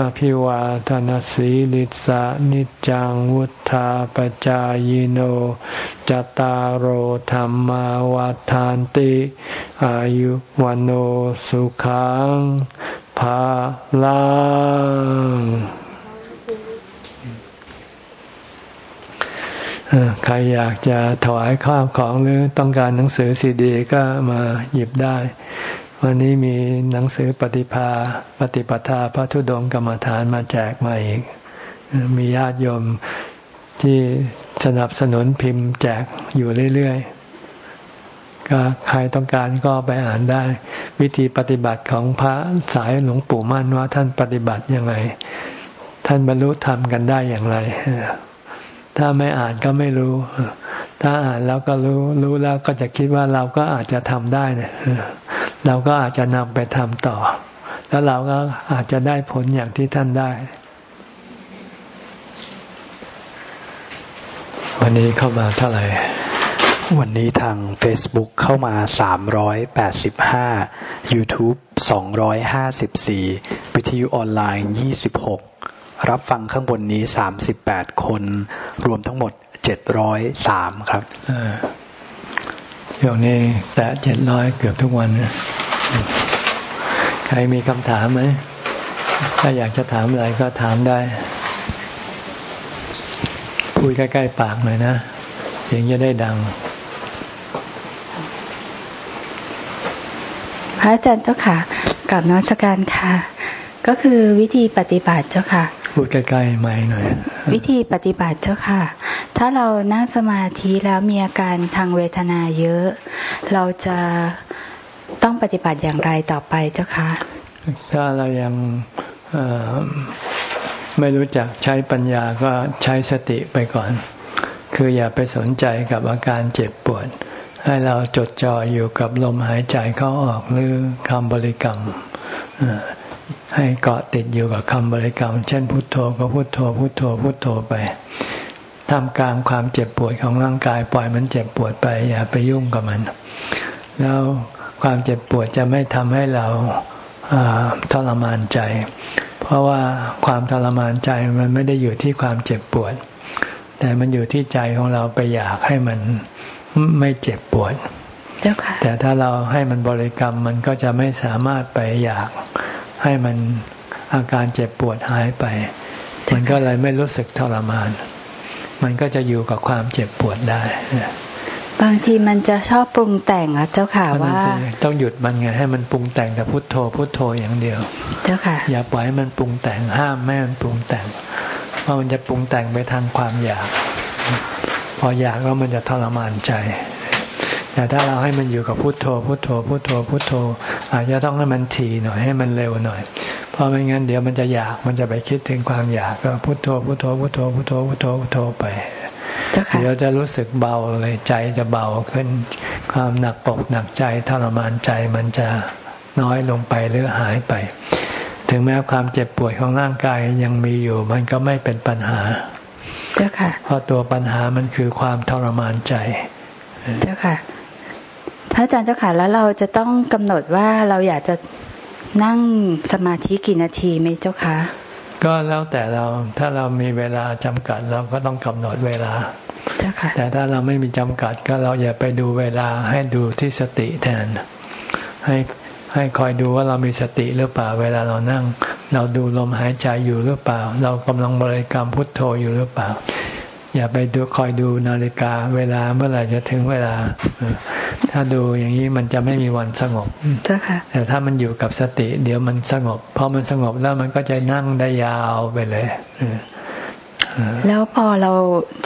อภิวาทนสีลิสะนิจังวุธาปจายโนจตารโหธรรมาวาทานติ อายุวันโอสุขังภาลังใครอยากจะถวายข้าวของหรือต้องการหนังสือซีดีก็มาหยิบได้ วันนี้มีหนังสือปฏิภาปฏิปทาพระธุดงกรรมฐานมาแจกมาอีก มีญาติโยมที่สนับสนุนพิมพ์แจกอยู่เรื่อยๆ ก็ใครต้องการก็ไปอ่านได้ วิธีปฏิบัติของพระสายหลวงปู่มั่นว่าท่านปฏิบัติยังไง ท่านบรรลุธรรมกันได้อย่างไร ถ้าไม่อ่านก็ไม่รู้ ถ้าอ่านแล้วก็รู้ รู้แล้วก็จะคิดว่าเราก็อาจจะทำได้เนี่ย เราก็อาจจะนำไปทำต่อ แล้วเราก็อาจจะได้ผลอย่างที่ท่านได้ วันนี้เข้ามาเท่าไหร่วันนี้ทาง Facebook เข้ามา 385 YouTube 254 วิทยุออนไลน์ 26 รับฟังข้างบนนี้ 38 คน รวมทั้งหมด 703 ครับ เดี๋ยวนี้แตะเจ็ดร้อยเกือบทุกวัน ใครมีคำถามไหม ถ้าอยากจะถามอะไรก็ถามได้พูดใกล้ๆปากหน่อยนะ เสียงจะได้ดัง พระอาจารย์เจ้าค่ะกับนักการค่ะ ก็คือวิธีปฏิบัติเจ้าค่ะ พูดใกล้ๆไม่หน่อย วิธีปฏิบัติเจ้าค่ะ ถ้าเรานั่งสมาธิแล้วมีอาการทางเวทนาเยอะ เราจะต้องปฏิบัติอย่างไรต่อไปเจ้าคะถ้าเรายังไม่รู้จักใช้ปัญญาก็ใช้สติไปก่อน คืออย่าไปสนใจกับอาการเจ็บปวด ให้เราจดจ่ออยู่กับลมหายใจเข้าออกหรือคำบริกรรม ให้เกาะติดอยู่กับคำบริกรรม เช่นพุทโธก็พุทโธพุทโธพุทโธไป ทำกลางความเจ็บปวดของร่างกาย ปล่อยมันเจ็บปวดไป อย่าไปยุ่งกับมัน แล้วความเจ็บปวดจะไม่ทำให้เราทรมานใจ เพราะว่าความทรมานใจมันไม่ได้อยู่ที่ความเจ็บปวด แต่มันอยู่ที่ใจของเราไปอยากให้มันไม่เจ็บปวด แต่ถ้าเราให้มันบริกรรมมันก็จะไม่สามารถไปอยากให้มันอาการเจ็บปวดหายไป มันก็เลยไม่รู้สึกทรมาน มันก็จะอยู่กับความเจ็บปวดได้บางทีมันจะชอบปรุงแต่งอะเจ้าค่ะว่าต้องหยุดมันไงให้มันปรุงแต่งแต่พุทโธพุทโธอย่างเดียว เจ้าค่ะ อย่าปล่อยให้มันปรุงแต่งห้ามไม่ให้มันปรุงแต่งเพราะมันจะปรุงแต่งไปทางความอยาก พออยากแล้วมันจะทรมานใจ แต่ถ้าเราให้มันอยู่กับพุทโธ พุทโธ พุทโธ พุทโธ อาจจะต้องให้มันถี่หน่อยให้มันเร็วหน่อย เพราะไม่งั้นเดี๋ยวมันจะอยากมันจะไปคิดถึงความอยากก็พุทโธ พุทโธ พุทโธ พุทโธ พุทโธพุทโธไปเดี๋ยวจะรู้สึกเบาเลยใจจะเบาขึ้น ความหนักปกหนักใจทรมานใจมันจะน้อยลงไปหรือหายไป ถึงแม้ความเจ็บปวดของร่างกายยังมีอยู่ มันก็ไม่เป็นปัญหา เจ้าค่ะ เพราะตัวปัญหามันคือความทรมานใจ เจ้าค่ะ พระอาจารย์เจ้าค่ะแล้วเราจะต้องกำหนดว่าเราอยากจะนั่งสมาธิกี่นาทีไหมเจ้าคะก็แล้วแต่เราถ้าเรามีเวลาจำกัดเราก็ต้องกำหนดเวลาแต่ถ้าเราไม่มีจำกัดก็เราอย่าไปดูเวลาให้ดูที่สติแทน ให้ให้คอยดูว่าเรามีสติหรือเปล่า เวลาเรานั่ง เราดูลมหายใจอยู่หรือเปล่า เรากำลังบริกรรมพุทโธอยู่หรือเปล่า อย่าไปดูคอยดูนาฬิกา เวลาเมื่อไหร่จะถึงเวลา ถ้าดูอย่างนี้มันจะไม่มีวันสงบแต่ถ้ามันอยู่กับสติ เดี๋ยวมันสงบพอมันสงบแล้วมันก็จะนั่งได้ยาวไปเลยแล้วพอเรา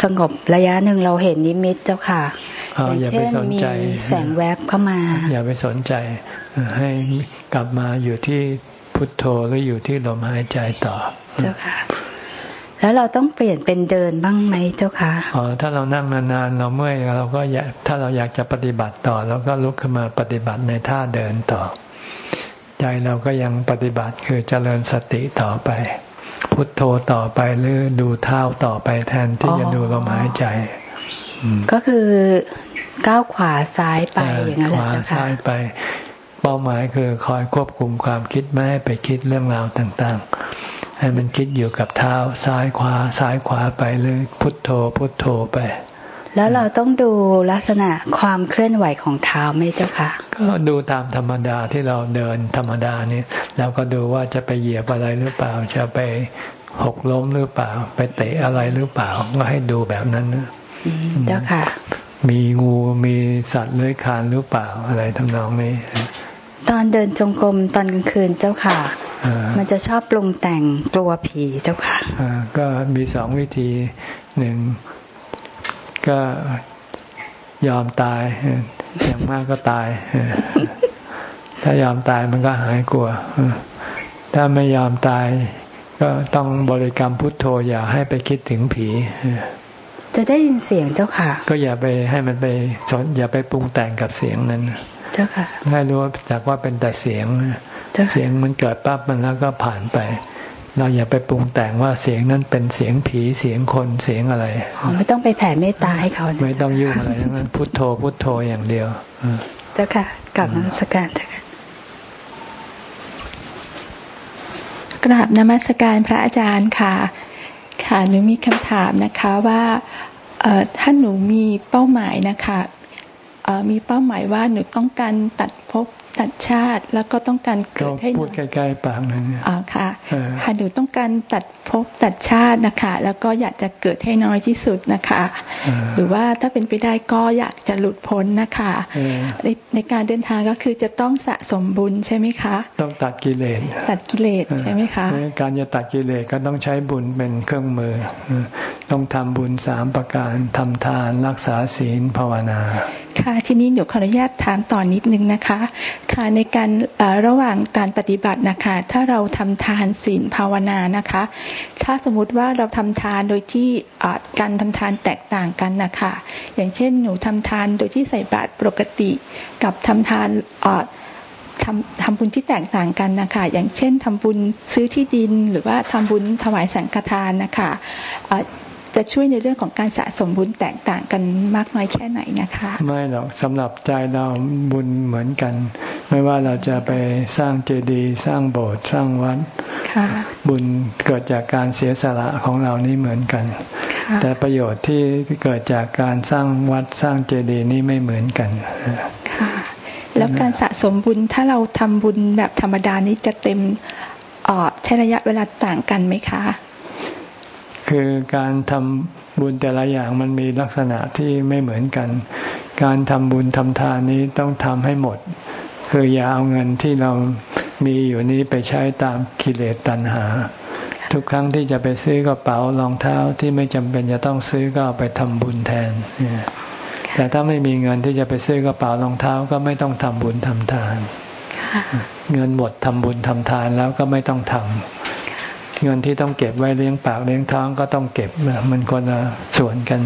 สงบระยะหนึ่งเราเห็นนิมิตเจ้าค่ะอย่างเช่นมีแสงแวบเข้ามา อย่าไปสนใจ ให้กลับมาอยู่ที่พุทโธหรืออยู่ที่ลมหายใจต่อ เจ้าค่ะ แล้วเราต้องเปลี่ยนเป็นเดินบ้างไหมเจ้าคะอ๋อถ้าเรานั่งนานๆเราเมื่อยเราก็อยากถ้าเราอยากจะปฏิบัติต่อเราก็ลุกขึ้นมาปฏิบัติในท่าเดินต่อ ใจเราก็ยังปฏิบัติคือเจริญสติต่อไป พุทโธต่อไปหรือดูเท้าต่อไปแทนที่จะดูลมหายใจก็คือก้าวขวาซ้ายไปอย่างนั้นแหละเจ้าค่ะขวาซ้ายไป เป้าหมายคือคอยควบคุมความคิดไม่ให้ไปคิดเรื่องราวต่างๆ ให้มันคิดอยู่กับเท้าซ้ายขวาซ้ายขวาไปหรือพุทโธพุทโธไป แล้วเราต้องดูลักษณะความเคลื่อนไหวของเท้าไหมเจ้าคะก็ดูตามธรรมดาที่เราเดินธรรมดานี่แล้วก็ดูว่าจะไปเหยียบอะไรหรือเปล่า จะไปหกล้มหรือเปล่า ไปเตะอะไรหรือเปล่า ก็ให้ดูแบบนั้นนะเจ้าค่ะ มีงูมีสัตว์เลื้อยคลานหรือเปล่าอะไรทำนองนี้ ตอนเดินจงกรมตอนกลางคืนเจ้าค่ะ มันจะชอบปรุงแต่งกลัวผีเจ้าค่ะก็มีสองวิธีหนึ่งก็ยอมตาย อย่างมากก็ตาย ถ้ายอมตายมันก็หายกลัว ถ้าไม่ยอมตาย ก็ต้องบริกรรมพุทโธอย่าให้ไปคิดถึงผีจะได้ยินเสียงเจ้าค่ะ ก็อย่าไปให้มันไปสนอย่าไปปรุงแต่งกับเสียงนั้น เจ้าค่ะให้รู้จากว่าเป็นแต่เสียง เสียงมันเกิดปั๊บมันแล้วก็ผ่านไป เราอย่าไปปรุงแต่งว่าเสียงนั้นเป็นเสียงผีเสียงคนเสียงอะไรไม่ต้องไปแผ่เมตตาให้เขาไม่ต้องยุ่งอะไรนั้นพุทโธพุทโธอย่างเดียวเจ้าค่ะกลับนมัสการเจ้าค่ะกราบนมัสการพระอาจารย์ค่ะ ค่ะหนูมีคำถามนะคะว่าถ้าหนูมีเป้าหมายนะคะมีเป้าหมายว่าหนูต้องการตัด ภพตัดชาติ แล้วก็ต้องการเกิดให้พูดใกล้ๆปากนั่นอ๋อค่ะค่ะหนูต้องการตัดภพตัดชาตินะคะ แล้วก็อยากจะเกิดให้น้อยที่สุดนะคะ หรือว่าถ้าเป็นไปได้ก็อยากจะหลุดพ้นนะคะในในการเดินทางก็คือจะต้องสะสมบุญใช่ไหมคะ ต้องตัดกิเลสตัดกิเลสใช่ไหมคะการจะตัดกิเลสก็ต้องใช้บุญเป็นเครื่องมือ ต้องทำบุญสามประการทำทานรักษาศีลภาวนา ค่ะทีนี้เดี๋ยวขออนุญาตถามต่อนนิดนึงนะคะค่ะในการระหว่างการปฏิบัตินะคะ ถ้าเราทำทานศีลภาวนานะคะ ถ้าสมมุติว่าเราทำทานโดยที่การทำทานแตกต่างกันนะคะ อย่างเช่นหนูทำทานโดยที่ใส่บาตรปกติกับทำทานทำทำบุญที่แตกต่างกันนะคะ อย่างเช่นทำบุญซื้อที่ดิน หรือว่าทำบุญถวายสังฆทานนะคะ จะช่วยในเรื่องของการสะสมบุญแตกต่างกันมากน้อยแค่ไหนนะคะ ไม่หรอกสำหรับใจเราบุญเหมือนกัน ไม่ว่าเราจะไปสร้างเจดีย์สร้างโบสถ์สร้างวัดบุญเกิดจากการเสียสละของเรานี่เหมือนกัน แต่ประโยชน์ที่เกิดจากการสร้างวัดสร้างเจดีย์นี่ไม่เหมือนกันค่ะแล้วการสะสมบุญถ้าเราทำบุญแบบธรรมดานี้จะเต็มออใช้ระยะเวลาต่างกันไหมคะ คือการทำบุญแต่ละอย่างมันมีลักษณะที่ไม่เหมือนกัน การทำบุญทำทานนี้ต้องทำให้หมด คืออย่าเอาเงินที่เรามีอยู่นี้ไปใช้ตามกิเลสตัณหา ทุกครั้งที่จะไปซื้อกระเป๋ารองเท้าที่ไม่จำเป็นจะต้องซื้อก็เอาไปทำบุญแทน แต่ถ้าไม่มีเงินที่จะไปซื้อกระเป๋ารองเท้าก็ไม่ต้องทำบุญทำทาน เงินหมดทำบุญทำทานแล้วก็ไม่ต้องทำ เงินที่ต้องเก็บไว้เลี้ยงปากเลี้ยงท้องก็ต้องเก็บมันคนละส่วนกัน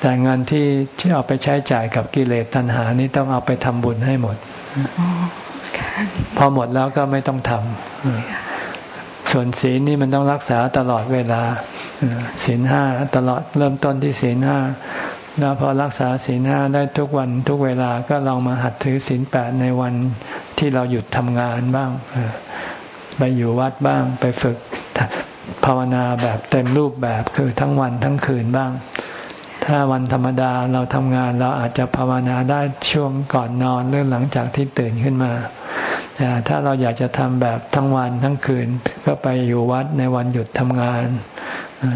แต่เงินที่ที่เอาไปใช้จ่ายกับกิเลสตัณหานี้ต้องเอาไปทำบุญให้หมด พอหมดแล้วก็ไม่ต้องทำส่วนศีลนี่มันต้องรักษาตลอดเวลาศีลห้าตลอดเริ่มต้นที่ศีลห้าแล้วพอรักษาศีลห้าได้ทุกวันทุกเวลาก็ลองมาหัดถือศีลแปดในวันที่เราหยุดทำงานบ้าง ไปอยู่วัดบ้าง ไปฝึกภาวนาแบบเต็มรูปแบบคือทั้งวันทั้งคืนบ้าง ถ้าวันธรรมดาเราทำงานเราอาจจะภาวนาได้ช่วงก่อนนอนหรือหลังจากที่ตื่นขึ้นมาแต่ถ้าเราอยากจะทำแบบทั้งวันทั้งคืน ก็ไปอยู่วัดในวันหยุดทำงาน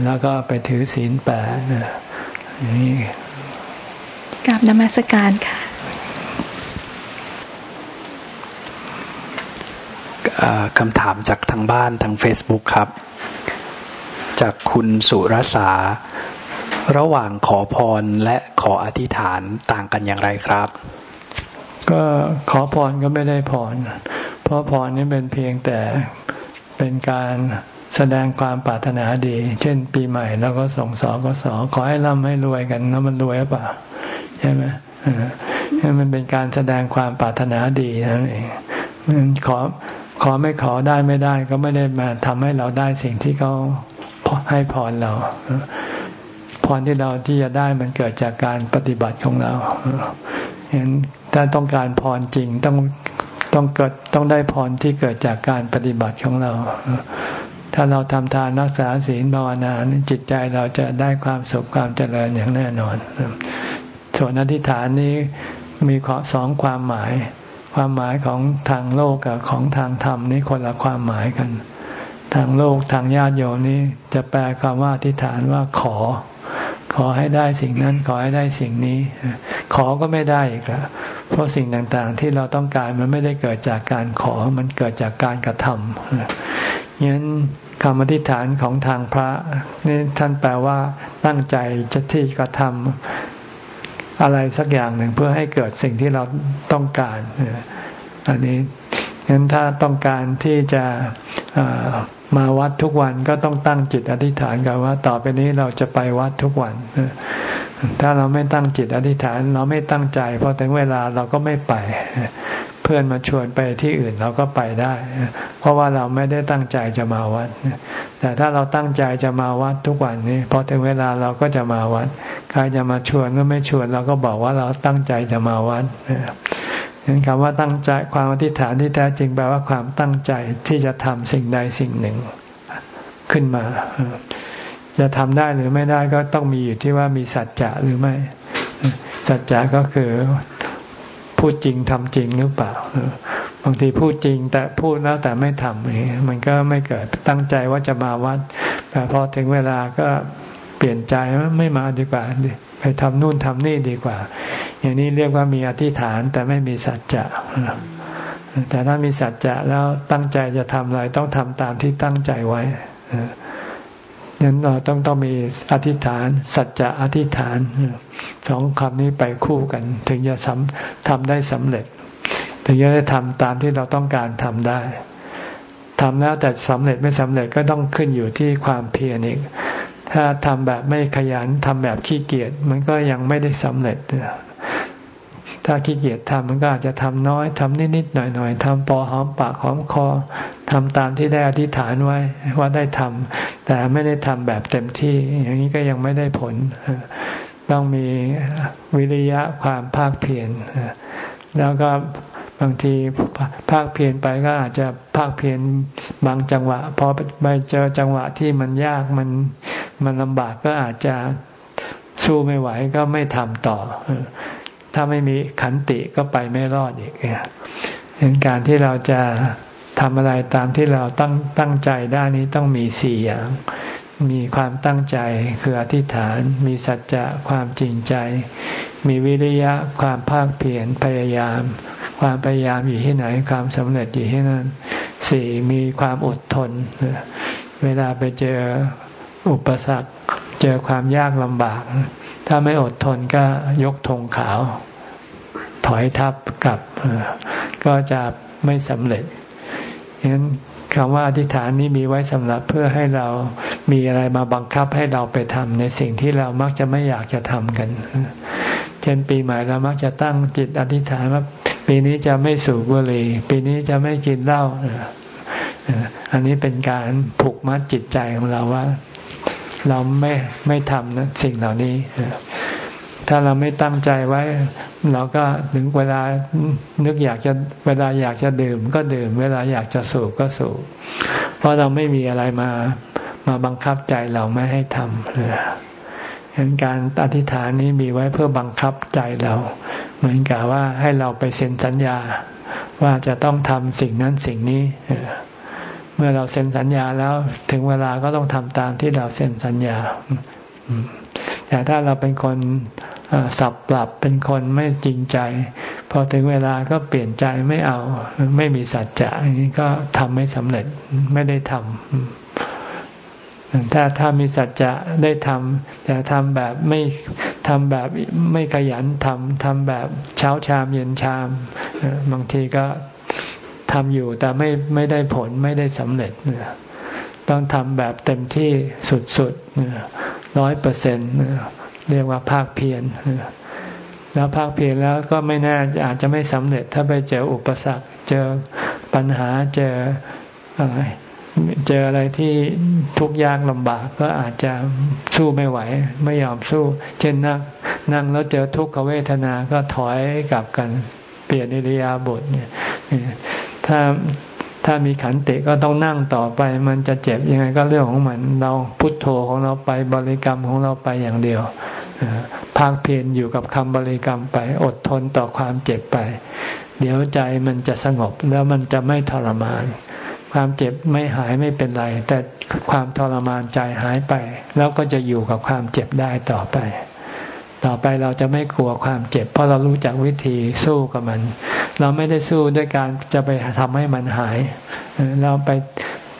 แล้วก็ไปถือศีลแปดนี่กราบนมัสการค่ะ คำถามจากทางบ้านทาง Facebook ครับ จากคุณสุรสา ระหว่างขอพรและขออธิษฐานต่างกันอย่างไรครับ ก็ขอพรก็ไม่ได้พร เพราะพรนี้เป็นเพียงแต่เป็นการแสดงความปรารถนาดี เช่น ปีใหม่แล้วก็ส่งสอก็สอขอให้ร่ำให้รวยกันแล้วมันรวยหรือเปล่าใช่ไหมมันเป็นการแสดงความปรารถนาดีนั่นเองขอ ขอไม่ขอได้ไม่ได้ ก็ไม่ได้มาทำให้เราได้สิ่งที่เขาให้พรเราพรที่เราที่จะได้มันเกิดจากการปฏิบัติของเราเห็นถ้าต้องการพรจริงต้องต้องเกิดต้องได้พรที่เกิดจากการปฏิบัติของเรา ถ้าเราทำทานรักษาศีลภาวนาจิตใจเราจะได้ความสุขความเจริญอย่างแน่นอน ส่วนอธิษฐานนี้มีขอสองความหมาย ความหมายของทางโลกกับของทางธรรมนี่คนละความหมายกัน ทางโลกทางญาติโยมนี่จะแปลคำว่าอธิษฐานว่าขอ ขอให้ได้สิ่งนั้นขอให้ได้สิ่งนี้ ขอก็ไม่ได้อีกแล้วเพราะสิ่งต่างๆ ที่เราต้องการมันไม่ได้เกิดจากการขอมันเกิดจากการกระทำยั้นคำอธิษฐานของทางพระนี่ท่านแปลว่าตั้งใจจะที่กระทำ อะไรสักอย่างหนึ่งเพื่อให้เกิดสิ่งที่เราต้องการอันนี้งั้นถ้าต้องการที่จะมาวัดทุกวันก็ต้องตั้งจิตอธิษฐานกันว่า ต่อไปนี้เราจะไปวัดทุกวัน ถ้าเราไม่ตั้งจิตอธิษฐาน เราไม่ตั้งใจพอถึงเวลาเราก็ไม่ไป พื่อนมาชวนไปที่อื่นเราก็ไปได้ เพราะว่าเราไม่ได้ตั้งใจจะมาวัด แต่ถ้าเราตั้งใจจะมาวัดทุกวันนี้พอถึงเวลาเราก็จะมาวัด ใครจะมาชวนก็ไม่ชวนเราก็บอกว่าเราตั้งใจจะมาวัดเห็นคำว่าตั้งใจความอธิษฐานที่แท้จริงแปลว่าความตั้งใจที่จะทำสิ่งใดสิ่งหนึ่งขึ้นมา จะทำได้หรือไม่ได้ก็ต้องมีอยู่ที่ว่ามีสัจจะหรือไม่ สัจจะก็คือ พูดจริงทำจริงหรือเปล่าบางทีพูดจริงแต่พูดแล้วแต่ไม่ทำมันก็ไม่เกิดตั้งใจว่าจะมาวัด แต่พอถึงเวลาก็เปลี่ยนใจไม่มาดีกว่า ไปทำนู่นทำนี่ดีกว่า อย่างนี้เรียกว่ามีอธิษฐานแต่ไม่มีสัจจะแต่ถ้ามีสัจจะแล้วตั้งใจจะทำอะไรต้องทำตามที่ตั้งใจไว้ นั้นเราต้องต้องมีอธิษฐาน สัจจะอธิษฐานสองคำนี้ไปคู่กัน ถึงจะทำได้สำเร็จ ถึงจะได้ทำตามที่เราต้องการทำได้ทำแล้วแต่สำเร็จไม่สำเร็จก็ต้องขึ้นอยู่ที่ความเพียรอีก ถ้าทำแบบไม่ขยันทำแบบขี้เกียจมันก็ยังไม่ได้สำเร็จ ถ้าขี้เกียจทำมันก็อาจจะทำน้อยทำนิดๆหน่อยๆทำพอหอมปากหอมคอทำตามที่ได้อธิษฐานไว้ว่าได้ทำแต่ไม่ได้ทำแบบเต็มที่ อย่างนี้ก็ยังไม่ได้ผล ต้องมีวิริยะความภาคเพียรแล้วก็บางทีภาคเพียรไปก็อาจจะภาคเพียรบางจังหวะพอไปเจอจังหวะที่มันยากมันมันลำบากก็อาจจะสู้ไม่ไหวก็ไม่ทำต่อ ถ้าไม่มีขันติก็ไปไม่รอดอีกเห็นการที่เราจะทำอะไรตามที่เราตั้งตั้งใจได้นี้ต้องมีสี่อย่าง มีความตั้งใจคืออธิษฐาน มีสัจจะความจริงใจ มีวิริยะความภาคเพียรพยายาม ความพยายามอยู่ที่ไหนความสำเร็จอยู่ที่นั่นสี่มีความอดทน เวลาไปเจออุปสรรค เจอความยากลำบาก ถ้าไม่อดทนก็ยกธงขาว ถอยทับกลับ ก็จะไม่สำเร็จฉะนั้นคำว่าอธิษฐานนี้มีไว้สำหรับเพื่อให้เรามีอะไรมาบังคับให้เราไปทำในสิ่งที่เรามักจะไม่อยากจะทำกัน เช่นปีใหม่เรามักจะตั้งจิตอธิษฐานว่าปีนี้จะไม่สูบบุหรี่ปีนี้จะไม่กินเหล้าอันนี้เป็นการผูกมัดจิตใจของเราว่า เราไม่ไม่ทำนะสิ่งเหล่านี้ ถ้าเราไม่ตั้งใจไว้ เราก็ถึงเวลานึกอยากจะเวลาอยากจะดื่ม ก็ดื่ม เวลาอยากจะสูบก็สูบเพราะเราไม่มีอะไรมามาบังคับใจเราไม่ให้ทำเห็นการอธิษฐานนี้มีไว้เพื่อบังคับใจเรา เหมือนกับว่าให้เราไปเซ็นสัญญาว่าจะต้องทำสิ่งนั้นสิ่งนี้ เมื่อเราเซ็นสัญญาแล้วถึงเวลาก็ต้องทำตามที่เราเซ็นสัญญา แต่ถ้าเราเป็นคนสับปรับเป็นคนไม่จริงใจ พอถึงเวลาก็เปลี่ยนใจไม่เอา ไม่มีสัจจะนี้ก็ทำไม่สำเร็จไม่ได้ทำถ้าถ้ามีสัจจะได้ทำแต่ทำแบบไม่ทำแบบไม่ขยันทำทำแบบเช้าชามเย็นชาม บางทีก็ ทำอยู่แต่ไม่ไม่ได้ผลไม่ได้สำเร็จต้องทำแบบเต็มที่สุดๆร้อยเปอร์เซ็นต์เรียกว่าภาคเพียรแล้วภาคเพียรแล้วก็ไม่แน่อาจจะไม่สำเร็จ ถ้าไปเจออุปสรรค เจอปัญหาเจอเจออะไรที่ทุกข์ยากลำบากก็อาจจะสู้ไม่ไหว ไม่ยอมสู้ เช่นนั่งนั่งแล้วเจอทุกขเวทนาก็ถอยกลับกัน เปลี่ยนอิริยาบถเนี่ย ถ้าถ้ามีขันติก็ต้องนั่งต่อไป มันจะเจ็บยังไงก็เรื่องของมัน เราพุทโธของเราไปบริกรรมของเราไปอย่างเดียวภาคเพียรอยู่กับคำบริกรรมไป อดทนต่อความเจ็บไป เดี๋ยวใจมันจะสงบแล้วมันจะไม่ทรมาน ความเจ็บไม่หายไม่เป็นไร แต่ความทรมานใจหายไป แล้วก็จะอยู่กับความเจ็บได้ต่อไป ต่อไปเราจะไม่กลัวความเจ็บ เพราะเรารู้จักวิธีสู้กับมัน เราไม่ได้สู้ด้วยการจะไปทำให้มันหาย เราไป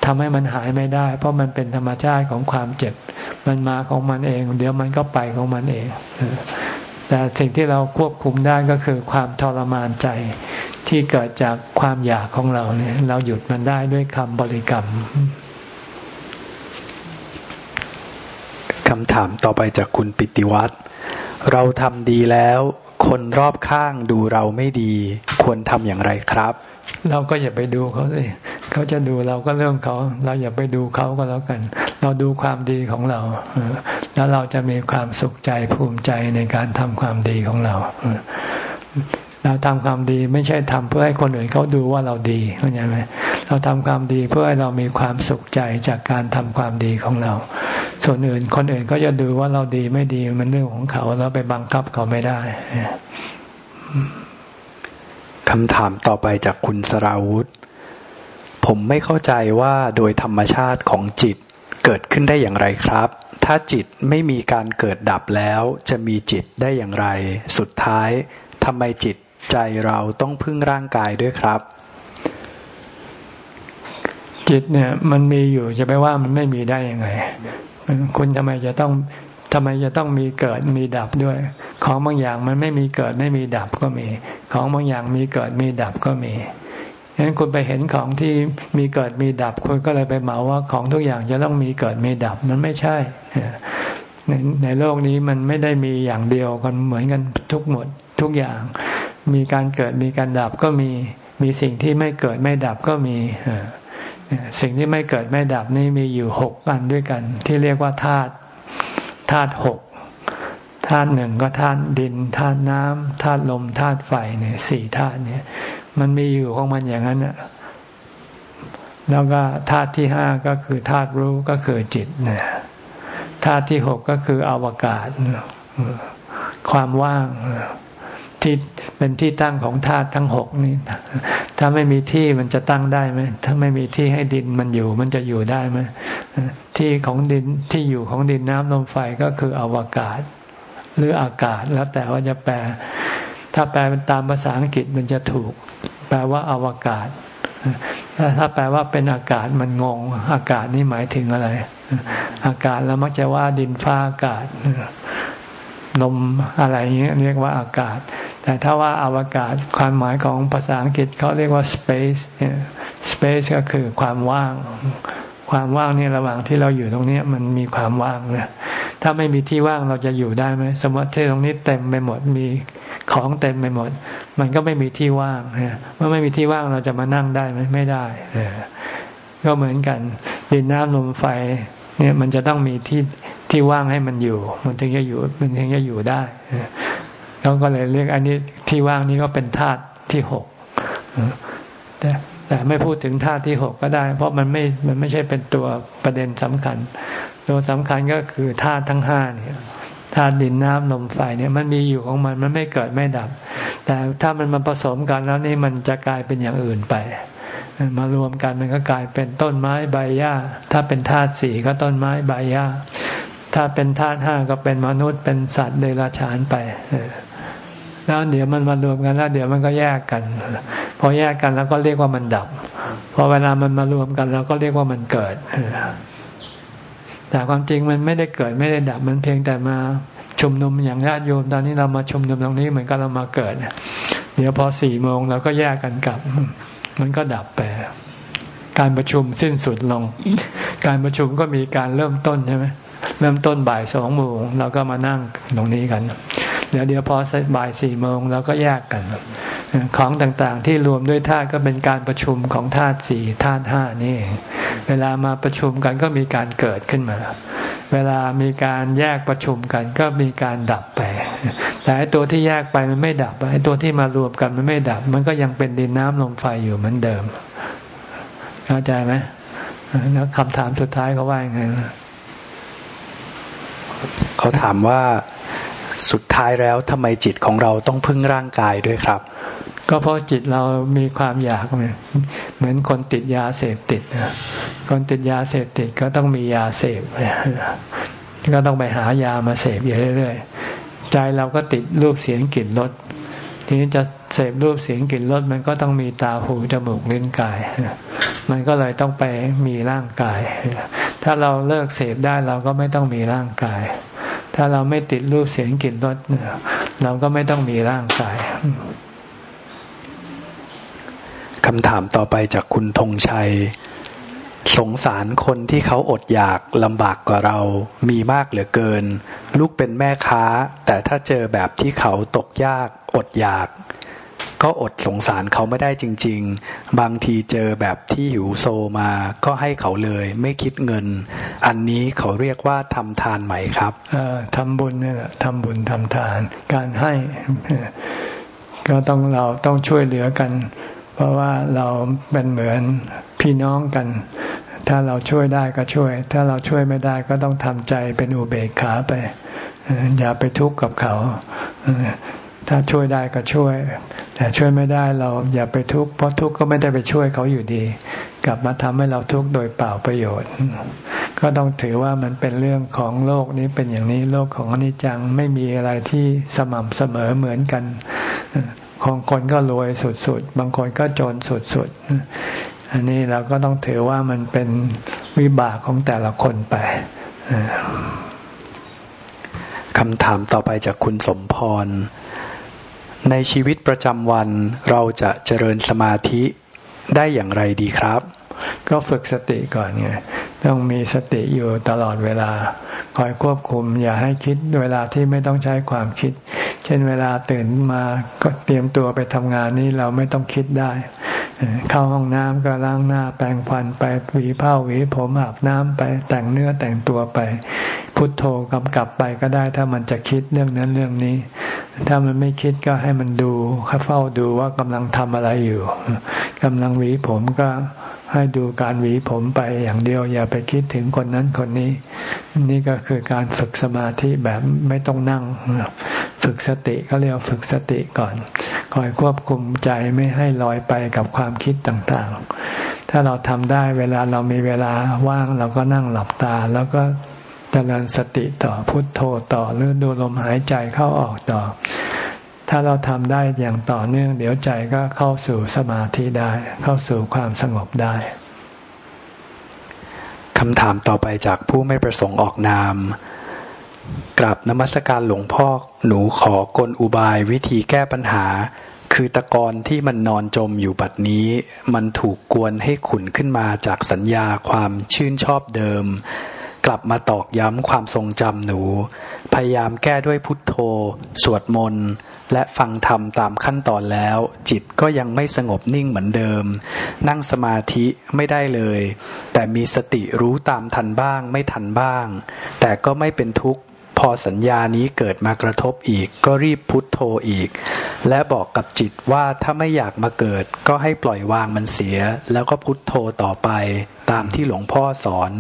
ทำให้มันหายไม่ได้ เพราะมันเป็นธรรมชาติของความเจ็บ มันมาของมันเอง เดี๋ยวมันก็ไปของมันเอง แต่สิ่งที่เราควบคุมได้ก็คือความทรมานใจที่เกิดจากความอยากของเราเนี่ย เราหยุดมันได้ด้วยคำบริกรรมคำถามต่อไปจากคุณปิติวัตร เราทำดีแล้ว คนรอบข้างดูเราไม่ดี ควรทำอย่างไรครับ เราก็อย่าไปดูเขาสิเขาจะดูเราก็เรื่องเขา เราอย่าไปดูเขาก็แล้วกัน เราดูความดีของเรา แล้วเราจะมีความสุขใจภูมิใจในการทำความดีของเรา เราทำความดีไม่ใช่ทำเพื่อให้คนอื่นเขาดูว่าเราดีเข้าใจไหมเราทำความดีเพื่อให้เรามีความสุขใจจากการทำความดีของเรา ส่วนอื่นคนอื่นก็จะดูว่าเราดีไม่ดีมันเรื่องของเขาเราไปบังคับเขาไม่ได้คำถามต่อไปจากคุณสราวุธ ผมไม่เข้าใจว่าโดยธรรมชาติของจิตเกิดขึ้นได้อย่างไรครับ ถ้าจิตไม่มีการเกิดดับแล้วจะมีจิตได้อย่างไร สุดท้ายทำไมจิต ใจเราต้องพึ่งร่างกายด้วยครับ จิตเนี่ยมันมีอยู่จะไปว่ามันไม่มีได้ยังไง คุณทำไมจะต้องทำไมจะต้องมีเกิดมีดับด้วย ของบางอย่างมันไม่มีเกิดไม่มีดับก็มี ของบางอย่างมีเกิดมีดับก็มีฉะนั้นคุณไปเห็นของที่มีเกิดมีดับคุณก็เลยไปเหมาว่าของทุกอย่างจะต้องมีเกิดมีดับมันไม่ใช่ในในโลกนี้มันไม่ได้มีอย่างเดียวกันเหมือนกันทุกหมดทุกอย่าง มีการเกิดมีการดับก็มีมีสิ่งที่ไม่เกิดไม่ดับก็มีสิ่งที่ไม่เกิดไม่ดับนี่มีอยู่หกอันด้วยกัน ที่เรียกว่าธาตุธาตุหกธาตุหนึ่งก็ธาตุดินธาตุน้ำธาตุลมธาตุไฟเนี่ยสี่ธาตุเนี่ย มันมีอยู่ของมันอย่างนั้นน่ะแล้วก็ธาตุที่ห้าก็คือธาตุรู้ก็คือจิตเนี่ยธาตุที่หกก็คืออวกาศความว่าง ที่เป็นที่ตั้งของธาตุทั้งหกนี่ถ้าไม่มีที่มันจะตั้งได้ไหมถ้าไม่มีที่ให้ดินมันอยู่มันจะอยู่ได้ไหมที่ของดินที่อยู่ของดินน้ำลมไฟก็คืออวกาศ หรืออากาศแล้วแต่ว่าจะแปล ถ้าแปลเป็นตามภาษาอังกฤษมันจะถูก แปลว่าอวกาศถ้าถ้าแปลว่าเป็นอากาศมันงง อากาศนี่หมายถึงอะไร อากาศแล้วมักจะว่าดินฟ้าอากาศ ลมอะไรเงี้ยเรียกว่าอากาศ แต่ถ้าว่าอวกาศความหมายของภาษาอังกฤษเขาเรียกว่า space space ก็คือความว่าง ความว่างนี่ระหว่างที่เราอยู่ตรงนี้มันมีความว่างนะถ้าไม่มีที่ว่างเราจะอยู่ได้ไหมสมมติที่ตรงนี้เต็มไปหมดมีของเต็มไปหมด มันก็ไม่มีที่ว่างเมื่อไม่มีที่ว่างเราจะมานั่งได้ไหมไม่ได้ก็เหมือนกันดินน้ำลมไฟเนี่ยมันจะต้องมีที่ ที่ว่างให้มันอยู่ มันถึงจะอยู่มันถึงจะอยู่ได้เขาก็เลยเรียกอันนี้ที่ว่างนี้ก็เป็นธาตุที่หกแต่แต่ไม่พูดถึงธาตุที่หกก็ได้ เพราะมันไม่มันไม่ใช่เป็นตัวประเด็นสำคัญ ตัวสำคัญก็คือธาตุทั้งห้าเนี่ยธาตุดินน้ำลมไฟเนี่ยมันมีอยู่ของมันมันไม่เกิดไม่ดับ แต่ถ้ามันมาผสมกันแล้วนี่มันจะกลายเป็นอย่างอื่นไป มารวมกันมันก็กลายเป็นต้นไม้ใบหญ้าถ้าเป็นธาตุสี่ก็ต้นไม้ใบหญ้า ถ้าเป็นธาตุห้าก็เป็นมนุษย์เป็นสัตว์เดรัจฉานไปแล้วเดี๋ยวมันมารวมกันแล้วเดี๋ยวมันก็แยกกัน พอแยกกันแล้วก็เรียกว่ามันดับ พอเวลามันมารวมกันเราก็เรียกว่ามันเกิดแต่ความจริงมันไม่ได้เกิดไม่ได้ดับมันเพียงแต่มาชุมนุมอย่างญาติโยมตอนนี้เรามาชุมนุมตรงนี้เหมือนกับเรามาเกิดเดี๋ยวพอสี่โมงเราก็แยกกันกลับ มันก็ดับไปการประชุมสิ้นสุดลง การประชุมก็มีการเริ่มต้นใช่ไหม เริ่มต้นบ่ายสองโมงเราก็มานั่งตรงนี้กัน เดี๋ยวเดี๋ยวพอบ่ายสี่โมงเราก็แยกกัน ของต่างๆที่รวมด้วยธาตุก็เป็นการประชุมของธาตุสี่ธาตุห้านี่ เวลามาประชุมกันก็มีการเกิดขึ้นมา เวลามีการแยกประชุมกันก็มีการดับไป แต่ไอ้ตัวที่แยกไปมันไม่ดับไอ้ตัวที่มารวมกันมันไม่ดับ มันก็ยังเป็นดินน้ำลมไฟอยู่เหมือนเดิม เข้าใจไหมแล้วคำถามสุดท้ายเขาว่ายังไง เขาถามว่าสุดท้ายแล้วทำไมจิตของเราต้องพึ่งร่างกายด้วยครับ ก็เพราะจิตเรามีความอยากเหมือนคนติดยาเสพติดคนติดยาเสพติดก็ต้องมียาเสพก็ต้องไปหายามาเสพอยู่เรื่อยๆใจเราก็ติดรูปเสียงกลิ่นรส ทีนี้จะเสพรูปเสียงกลิ่นรสมันก็ต้องมีตาหูจมูกลิ้นกาย มันก็เลยต้องไปมีร่างกาย ถ้าเราเลิกเสพได้เราก็ไม่ต้องมีร่างกาย ถ้าเราไม่ติดรูปเสียงกลิ่นรสเราก็ไม่ต้องมีร่างกายคำถามต่อไปจากคุณธงชัย สงสารคนที่เขาอดอยากลำบากกว่าเรา มีมากเหลือเกิน ลูกเป็นแม่ค้า แต่ถ้าเจอแบบที่เขาตกยากอดอยาก ก็อดสงสารเขาไม่ได้จริง ๆ บางทีเจอแบบที่หิวโซมา ก็ให้เขาเลยไม่คิดเงิน อันนี้เขาเรียกว่าทำทานไหมครับทำบุญนี่แหละทำบุญทำทาน การให้ ก็ต้องเราต้องช่วยเหลือกัน เพราะว่าเราเป็นเหมือนพี่น้องกัน ถ้าเราช่วยได้ก็ช่วย ถ้าเราช่วยไม่ได้ก็ต้องทำใจเป็นอุเบกขาไป อย่าไปทุกข์กับเขา ถ้าช่วยได้ก็ช่วย แต่ช่วยไม่ได้เราอย่าไปทุกข์เพราะทุกข์ก็ไม่ได้ไปช่วยเขาอยู่ดี กลับมาทำให้เราทุกข์โดยเปล่าประโยชน์ ก็ต้องถือว่ามันเป็นเรื่องของโลกนี้เป็นอย่างนี้โลกของอนิจจังไม่มีอะไรที่สม่ำเสมอเหมือนกัน ของคนก็รวยสุดๆ บางคนก็จนสุดๆ อันนี้เราก็ต้องถือว่ามันเป็นวิบากของแต่ละคนไปคำถามต่อไปจากคุณสมพร ในชีวิตประจำวันเราจะเจริญสมาธิได้อย่างไรดีครับ ก็ฝึกสติก่อนไงต้องมีสติอยู่ตลอดเวลา คอยควบคุมอย่าให้คิดเวลาที่ไม่ต้องใช้ความคิด เช่นเวลาตื่นมาก็เตรียมตัวไปทำงานนี่เราไม่ต้องคิดได้ เข้าห้องน้ำก็ล้างหน้าแปรงฟันไปหวีผ้าหวีผมอาบน้ำไปแต่งเนื้อแต่งตัวไป พุทโธกำกับไปก็ได้ถ้ามันจะคิดเรื่องนั้นเรื่องนี้ ถ้ามันไม่คิดก็ให้มันดูเฝ้าดูว่ากำลังทำอะไรอยู่กำลังหวีผมก็ ให้ดูการหวีผมไปอย่างเดียว อย่าไปคิดถึงคนนั้นคนนี้ นี่ก็คือการฝึกสมาธิแบบไม่ต้องนั่ง ฝึกสติก็เรียกฝึกสติก่อน คอยควบคุมใจไม่ให้ลอยไปกับความคิดต่างๆ ถ้าเราทำได้เวลาเรามีเวลาว่างเราก็นั่งหลับตา แล้วก็เจริญสติต่อพุทโธต่อหรือดูลมหายใจเข้าออกต่อ ถ้าเราทำได้อย่างต่อเนื่อง เดี๋ยวใจก็เข้าสู่สมาธิได้ เข้าสู่ความสงบได้คำถามต่อไปจากผู้ไม่ประสงค์ออกนามกลับนมัสการหลวงพ่อ หนูขอกลอุบายวิธีแก้ปัญหา คือตะกอนที่มันนอนจมอยู่บัดนี้ มันถูกกวนให้ขุนขึ้นมาจากสัญญาความชื่นชอบเดิม กลับมาตอกย้ำความทรงจำหนู พยายามแก้ด้วยพุทโธ สวดมนต์ และฟังธรรมตามขั้นตอนแล้ว จิตก็ยังไม่สงบนิ่งเหมือนเดิม นั่งสมาธิไม่ได้เลย แต่มีสติรู้ตามทันบ้างไม่ทันบ้าง แต่ก็ไม่เป็นทุกข์พอสัญญานี้เกิดมากระทบอีก ก็รีบพุทโธอีก และบอกกับจิตว่าถ้าไม่อยากมาเกิด ก็ให้ปล่อยวางมันเสีย แล้วก็พุทโธต่อไป ตามที่หลวงพ่อสอน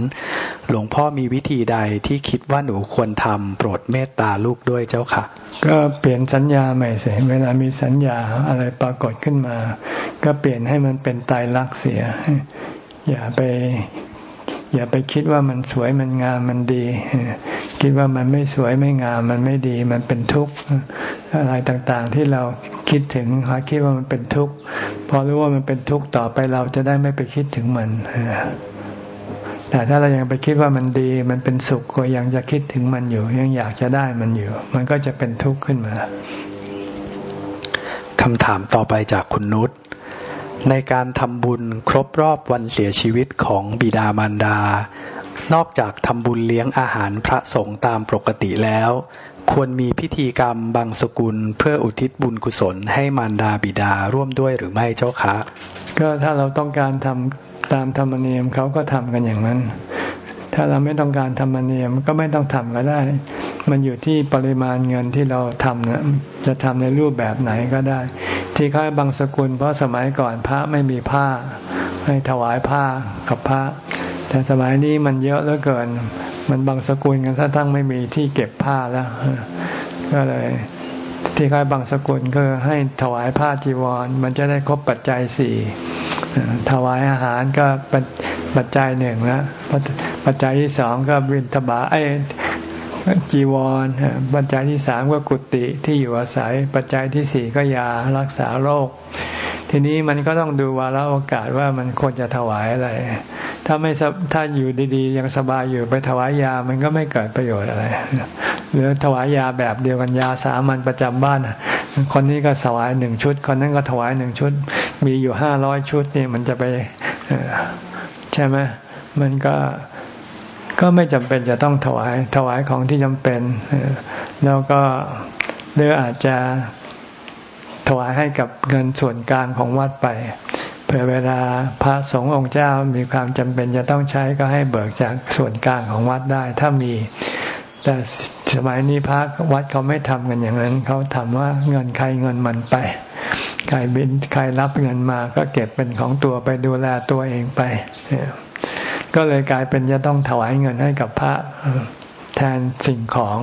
หลวงพ่อมีวิธีใดที่คิดว่าหนูควรทำโปรดเมตตาลูกด้วยเจ้าค่ะ ก็เปลี่ยนสัญญาใหม่เสียเวลามีสัญญาอะไรปรากฏขึ้นมา ก็เปลี่ยนให้มันเป็นตายรักเสีย อย่าไป อย่าไปคิดว่ามันสวยมันงามมันดี คิดว่ามันไม่สวยไม่งามมันไม่ดีมันเป็นทุกข์อะไรต่างๆ ที่เราคิดถึงคิดว่ามันเป็นทุกข์พอรู้ว่ามันเป็นทุกข์ต่อไปเราจะได้ไม่ไปคิดถึงมันแต่ถ้าเรายังไปคิดว่ามันดีมันเป็นสุขก็ยังจะคิดถึงมันอยู่ ยังอยากจะได้มันอยู่ มันก็จะเป็นทุกข์ขึ้นมาคำถามต่อไปจากคุณนุช ในการทำบุญครบรอบวันเสียชีวิตของบิดามารดา นอกจากทำบุญเลี้ยงอาหารพระสงฆ์ตามปกติแล้ว ควรมีพิธีกรรมบางสกุลเพื่ออุทิศบุญกุศลให้มารดาบิดาร่วมด้วยหรือไม่เจ้าคะ ก็ถ้าเราต้องการทำตามธรรมเนียมเขาก็ทำกันอย่างนั้น ถ้าเราไม่ต้องการธรรมเนียมก็ไม่ต้องทำก็ได้ มันอยู่ที่ปริมาณเงินที่เราทำนะจะทำในรูปแบบไหนก็ได้ ที่เขาบางสกุล เพราะสมัยก่อนพระไม่มีผ้า ให้ถวายผ้ากับพระ แต่สมัยนี้มันเยอะเหลือเกิน มันบางสกุลกันถ้าทั้งไม่มีที่เก็บผ้าแล้วก็เลย ที่เขาบางสกุลก็ให้ถวายผ้าจีวร มันจะได้ครบปัจจัยสี่ถวายอาหารก็ปัจจัยหนึ่งแล้วปัจจัยที่สองก็บิณฑบาไอจีวร ปัจจัยที่สามก็กุฏิที่อยู่อาศัย ปัจจัยที่สี่ก็ยารักษาโรค ทีนี้มันก็ต้องดูวาระโอกาสว่ามันควรจะถวายอะไร ถ้าไม่ถ้าอยู่ดีๆ ยังสบายอยู่ไปถวายยามันก็ไม่เกิดประโยชน์อะไรหรือถวายยาแบบเดียวกันยาสามัญประจำบ้านคนนี้ก็ถวายหนึ่งชุด คนนั้นก็ถวายหนึ่งชุด มีอยู่ห้าร้อยชุดนี่มันจะไปใช่ไหมมันก็ก็ไม่จำเป็นจะต้องถวายถวายของที่จำเป็นแล้วก็หรืออาจจะถวายให้กับเงินส่วนกลางของวัดไป เผื่อเวลาพระสงฆ์องค์เจ้ามีความจำเป็นจะต้องใช้ก็ให้เบิกจากส่วนกลางของวัดได้ถ้ามี แต่สมัยนี้พระวัดเขาไม่ทำกันอย่างนั้น เขาทำว่าเงินใครเงินมันไป ใครบินใครรับเงินมาก็เก็บเป็นของตัวไปดูแลตัวเองไป ก็เลยกลายเป็นจะต้องถวายเงินให้กับพระแทนสิ่งของ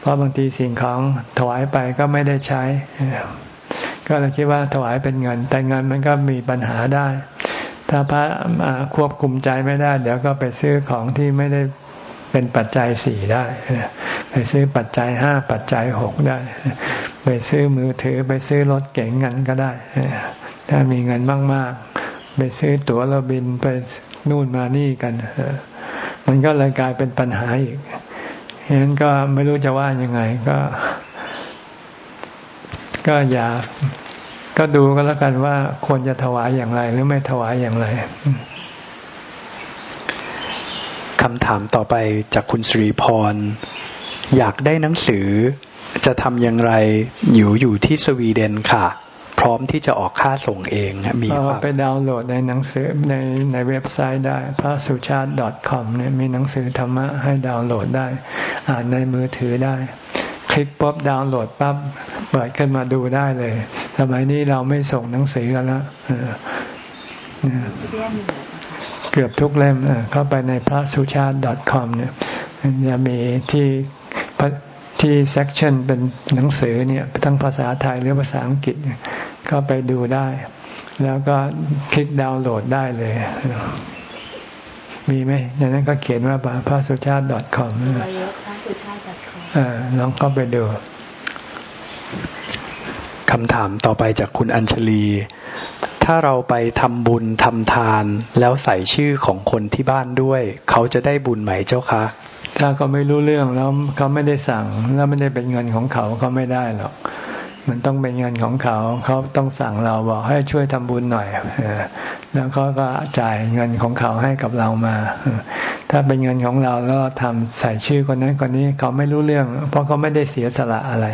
เพเพราะบางทีสิ่งของถวายไปก็ไม่ได้ใช้ ก็เลยคิดว่าถวายเป็นเงิน แต่เงินมันก็มีปัญหาได้ ถ้าพระควบคุมใจไม่ได้ เดี๋ยวก็ไปซื้อของที่ไม่ได้เป็นปัจจัยสี่ได้ ไปซื้อปัจจัยห้าปัจจัยหกได้ ไปซื้อมือถือไปซื้อรถเก๋งเงินก็ได้ ถ้ามีเงินมาก ๆ ไปซื้อตั๋วเราบินไปนู่นมานี่กัน มันก็เลยกลายเป็นปัญหาอีกฉะนั้นก็ไม่รู้จะว่ายังไง ก็ ก็อย่าก็ดูก็แล้วกันว่าควรจะถวายอย่างไร หรือไม่ถวายอย่างไรคำถามต่อไปจากคุณสุริพร อยากได้หนังสือ จะทำอย่างไรอยู่อยู่ที่สวีเดนค่ะ พร้อมที่จะออกค่าส่งเองมีครับไปดาวน์โหลดในหนังสือในในเว็บไซต์ได้พระสุชาติ .com เนี่ยมีหนังสือธรรมะให้ดาวน์โหลดได้ อ่านในมือถือได้ค ลิกปุ๊บดาวน์โหลดปั๊บเปิดขึ้นมาดูได้เลย สมัยนี้เราไม่ส่งหนังสือกันล้วเกือบทุกเล่มเข้าไปในพระสุชาติ .com เนี่ยจะมีที่ที่เซกชันเป็นหนังสือเนี่ยทั้งภาษาไทยหรือภาษาอังกฤษเข้าไปดูได้ แล้วก็คลิกดาวน์โหลดได้เลย มีไหมในนั้นก็เขียนว่าพระสุชาติ .com ลองเข้าไปดูคำถามต่อไปจากคุณอัญชลี ถ้าเราไปทำบุญทำทาน แล้วใส่ชื่อของคนที่บ้านด้วย เขาจะได้บุญไหมเจ้าคะ ถ้าเขาไม่รู้เรื่องแล้วเขาไม่ได้สั่ง แล้วไม่ได้เป็นเงินของเขาเขาไม่ได้หรอก มันต้องเป็นเงินของเขา เขาต้องสั่งเราบอกให้ช่วยทำบุญหน่อยแล้วเขาก็จ่ายเงินของเขาให้กับเรามา ถ้าเป็นเงินของเราแล้วทำใส่ชื่อคนนั้นคนนี้เขาไม่รู้เรื่อง เพราะเขาไม่ได้เสียสละอะไร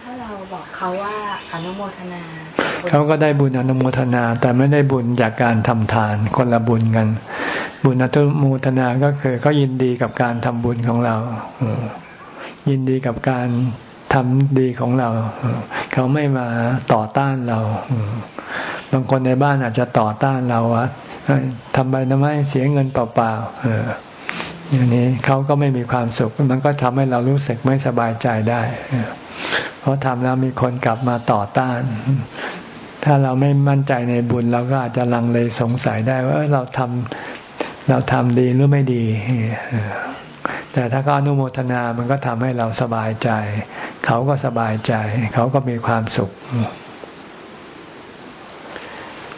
ถ้าเราบอกเขาว่าอนุโมทนา เขาก็ได้บุญอนุโมทนา แต่ไม่ได้บุญจากการทำทาน คนละบุญกัน บุญอนุโมทนาก็คือเขายินดีกับการทำบุญของเรา ยินดีกับการทำดีของเรา เขาไม่มาต่อต้านเรา บางคนในบ้านอาจจะต่อต้านเราว่าทำไปทำไมเสียเงินเปล่าๆอย่างนี้เขาก็ไม่มีความสุข มันก็ทำให้เรารู้สึกไม่สบายใจได้ เพราะทำแล้วมีคนกลับมาต่อต้าน ถ้าเราไม่มั่นใจในบุญเราก็อาจจะลังเลสงสัยได้ว่าเราทำเราทำดีหรือไม่ดี แต่ถ้าก็อนุโมทนา มันก็ทำให้เราสบายใจ เขาก็สบายใจ เขาก็มีความสุข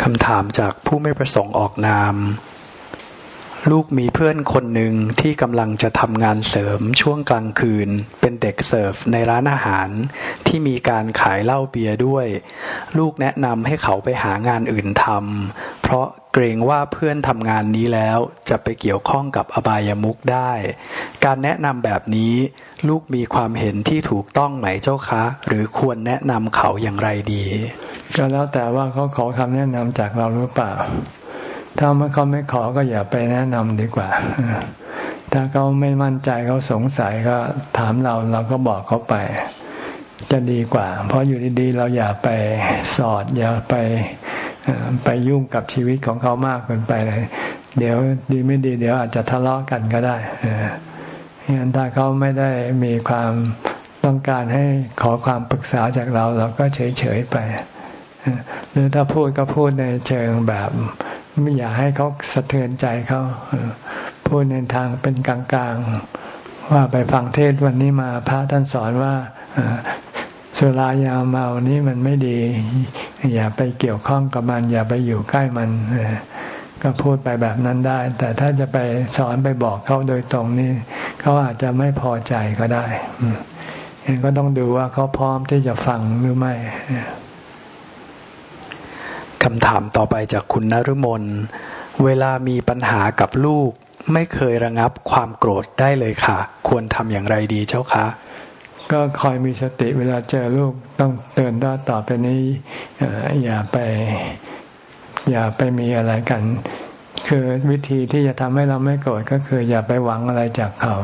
คำถามจากผู้ไม่ประสงค์ออกนาม ลูกมีเพื่อนคนหนึ่งที่กำลังจะทำงานเสริมช่วงกลางคืน เป็นเด็กเสิร์ฟในร้านอาหารที่มีการขายเหล้าเบียร์ด้วย ลูกแนะนำให้เขาไปหางานอื่นทำเพราะเกรงว่าเพื่อนทำงานนี้แล้วจะไปเกี่ยวข้องกับอบายามุกได้ การแนะนำแบบนี้ ลูกมีความเห็นที่ถูกต้องไหมเจ้าคะ หรือควรแนะนำเขาอย่างไรดี ก็แล้วแต่ว่าเขาขอคำแนะนำจากเราหรือเปล่า ถ้าเขาไม่ขอก็อย่าไปแนะนำดีกว่า ถ้าเขาไม่มั่นใจเขาสงสัยก็ถามเราเราก็บอกเขาไป จะดีกว่า เพราะอยู่ดีๆ เราอย่าไปสอด อย่าไปไปยุ่งกับชีวิตของเขามากเกินไปเลย เดี๋ยวดีไม่ดี เดี๋ยวอาจจะทะเลาะกันก็ได้งั้นถ้าเขาไม่ได้มีความต้องการให้ขอความปรึกษาจากเรา เราก็เฉยๆไปหรือถ้าพูดก็พูดในเชิงแบบ ไม่อยากให้เขาสะเทือนใจเขาพูดในทางเป็นกลางๆ ว่าไปฟังเทศวันนี้มาพระท่านสอนว่าสุรายาเมานี้มันไม่ดี อย่าไปเกี่ยวข้องกับมัน อย่าไปอยู่ใกล้มันก็พูดไปแบบนั้นได้ แต่ถ้าจะไปสอนไปบอกเขาโดยตรงนี่เขาอาจจะไม่พอใจก็ได้เองก็ต้องดูว่าเขาพร้อมที่จะฟังหรือไม่ คำถามต่อไปจากคุณนรุมน เวลามีปัญหากับลูก ไม่เคยระงับความโกรธได้เลยค่ะ ควรทำอย่างไรดีเจ้าคะ ก็คอยมีสติเวลาเจอลูกต้องเตือนว่าต่อไปนี้อย่าไป อย่าไปมีอะไรกัน คือวิธีที่จะทำให้เราไม่โกรธก็คือ อย่าไปหวังอะไรจากเขา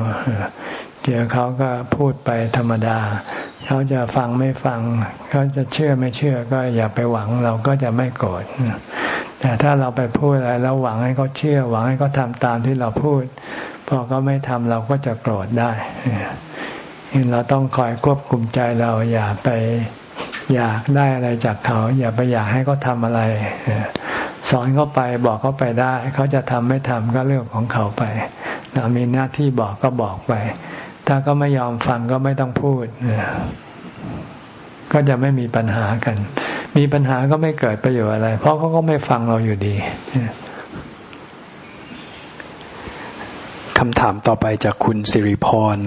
เจอเขาก็พูดไปธรรมดา เขาจะฟังไม่ฟัง เขาจะเชื่อไม่เชื่อก็อย่าไปหวังเราก็จะไม่โกรธแต่ถ้าเราไปพูดอะไรแล้วหวังให้เขาเชื่อ หวังให้เขาทาตามที่เราพูด พอเขาไม่ทำเราก็จะโกรธได้เราต้องคอยควบคุมใจเราอย่าไปอยากได้อะไรจากเขา อย่าไปอยากให้เขาทำอะไรสอนเขาไปบอกเขาไปได้ เขาจะทำไม่ทำก็เรื่องของเขาไป เรามีหน้าที่บอกก็บอกไป ถ้าก็ไม่ยอมฟังก็ไม่ต้องพูด ก็จะไม่มีปัญหากัน มีปัญหาก็ไม่เกิดประโยชน์อะไร เพราะเขาก็ไม่ฟังเราอยู่ดีคำถามต่อไปจากคุณสิริพร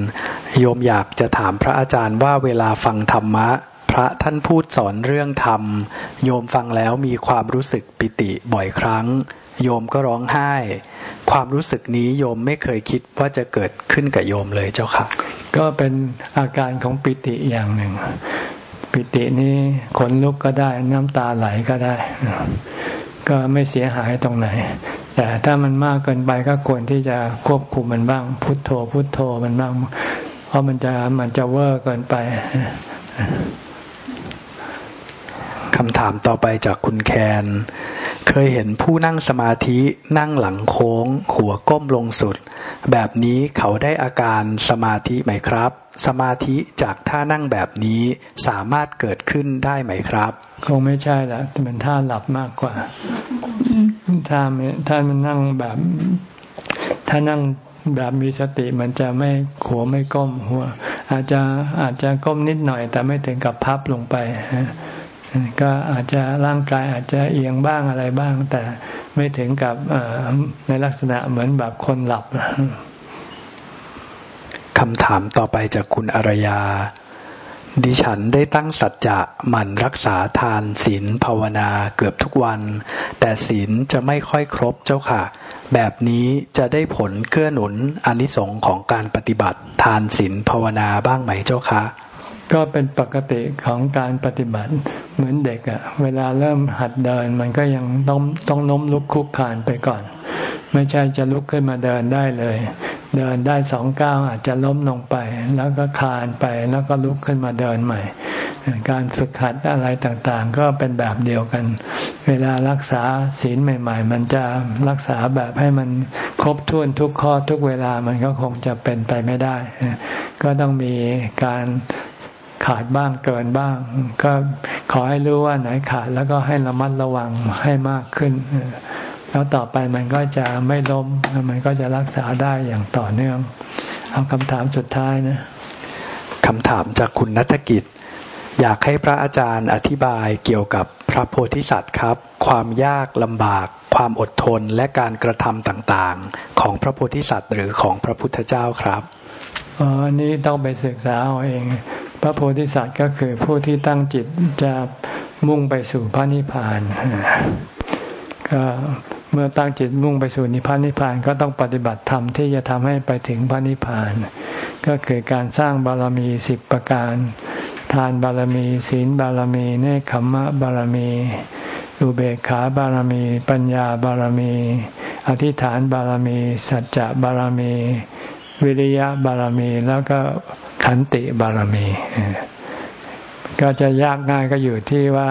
โยมอยากจะถามพระอาจารย์ว่าเวลาฟังธรรมะ พระท่านพูดสอนเรื่องธรรม โยมฟังแล้วมีความรู้สึกปิติบ่อยครั้ง โยมก็ร้องไห้ ความรู้สึกนี้โยมไม่เคยคิดว่าจะเกิดขึ้นกับโยมเลยเจ้าค่ะ ก็เป็นอาการของปิติอย่างหนึ่ง ปิตินี้ขนลุกก็ได้น้ำตาไหลก็ได้ ก็ไม่เสียหายตรงไหน แต่ถ้ามันมากเกินไปก็ควรที่จะควบคุมมันบ้าง พุทโธ พุทโธมันบ้าง เพราะมันจะมันจะเวอร์เกินไปคำถามต่อไปจากคุณแคน เคยเห็นผู้นั่งสมาธินั่งหลังโค้ง หัวก้มลงสุด แบบนี้เขาได้อาการสมาธิไหมครับ สมาธิจากท่านั่งแบบนี้สามารถเกิดขึ้นได้ไหมครับ คงไม่ใช่ละเป็นท่าหลับมากกว่าถ้าถ้ามันนั่งแบบถ้านั่งแบบมีสติมันจะไม่ขัวไม่ก้มหัว อาจจะอาจจะก้มนิดหน่อย แต่ไม่ถึงกับพับลงไป ก็อาจจะร่างกายอาจจะเอียงบ้างอะไรบ้าง แต่ไม่ถึงกับในลักษณะเหมือนแบบคนหลับคำถามต่อไปจากคุณอรยา ดิฉันได้ตั้งสัจจะหมั่นรักษาทานศีลภาวนาเกือบทุกวัน แต่ศีลจะไม่ค่อยครบเจ้าค่ะ แบบนี้จะได้ผลเกื้อหนุนอนิสงค์ของการปฏิบัติทานศีลภาวนาบ้างไหมเจ้าคะ ก็เป็นปกติของการปฏิบัติเหมือนเด็กอะ่ะ เวลาเริ่มหัดเดินมันก็ยังต้องต้องล้มลุกคุกคานไปก่อน ไม่ใช่จะลุกขึ้นมาเดินได้เลย เดินได้สองก้าวอาจจะล้มลงไป แล้วก็คลานไปแล้วก็ลุกขึ้นมาเดินใหม่ การฝึกหัดอะไรต่างๆ ก็เป็นแบบเดียวกัน เวลารักษาศีลใหม่ ๆ มันจะรักษาแบบให้มันครบถ้วนทุกข้อทุกเวลามันก็คงจะเป็นไปไม่ได้ ก็ต้องมีการ ขาดบ้างเกินบ้าง ก็ขอให้รู้ว่าไหนขาดแล้วก็ให้ระมัดระวังให้มากขึ้น แล้วต่อไปมันก็จะไม่ล้มมันก็จะรักษาได้อย่างต่อเนื่อง เอาคำถามสุดท้ายนะคำถามจากคุณนัฐกิจ อยากให้พระอาจารย์อธิบายเกี่ยวกับพระโพธิสัตว์ครับ ความยากลำบาก ความอดทนและการกระทำต่างๆ ของพระโพธิสัตว์หรือของพระพุทธเจ้าครับ อ๋อนี้ต้องไปศึกษาเอาเอง พระโพธิสัตว์ก็คือผู้ที่ตั้งจิตจะมุ่งไปสู่พระนิพพาน ก็เมื่อตั้งจิตมุ่งไปสู่นิพพานนิพพานก็ต้องปฏิบัติธรรมที่จะทำให้ไปถึงพระนิพพาน ก็คือการสร้างบารมีสิบประการ ทานบารมี ศีลบารมีเนคขมมะบารมีอุเบกขาบารมี ปัญญาบารมี อธิษฐานบารมี สัจจะบารมี วิริยะบารมีแล้วก็ขันติบารมี ก็จะยากง่ายก็อยู่ที่ว่า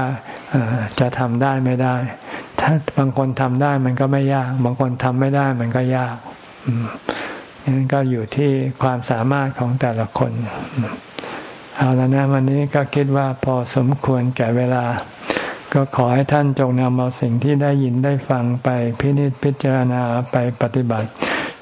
จะทำได้ไม่ได้ ถ้าบางคนทำได้มันก็ไม่ยาก บางคนทำไม่ได้มันก็ยากนั้นก็อยู่ที่ความสามารถของแต่ละคน เอาแล้วนะวันนี้ก็คิดว่าพอสมควรแก่เวลา ก็ขอให้ท่านจงนำเอาสิ่งที่ได้ยินได้ฟังไปพินิจพิจารณาไปปฏิบัติ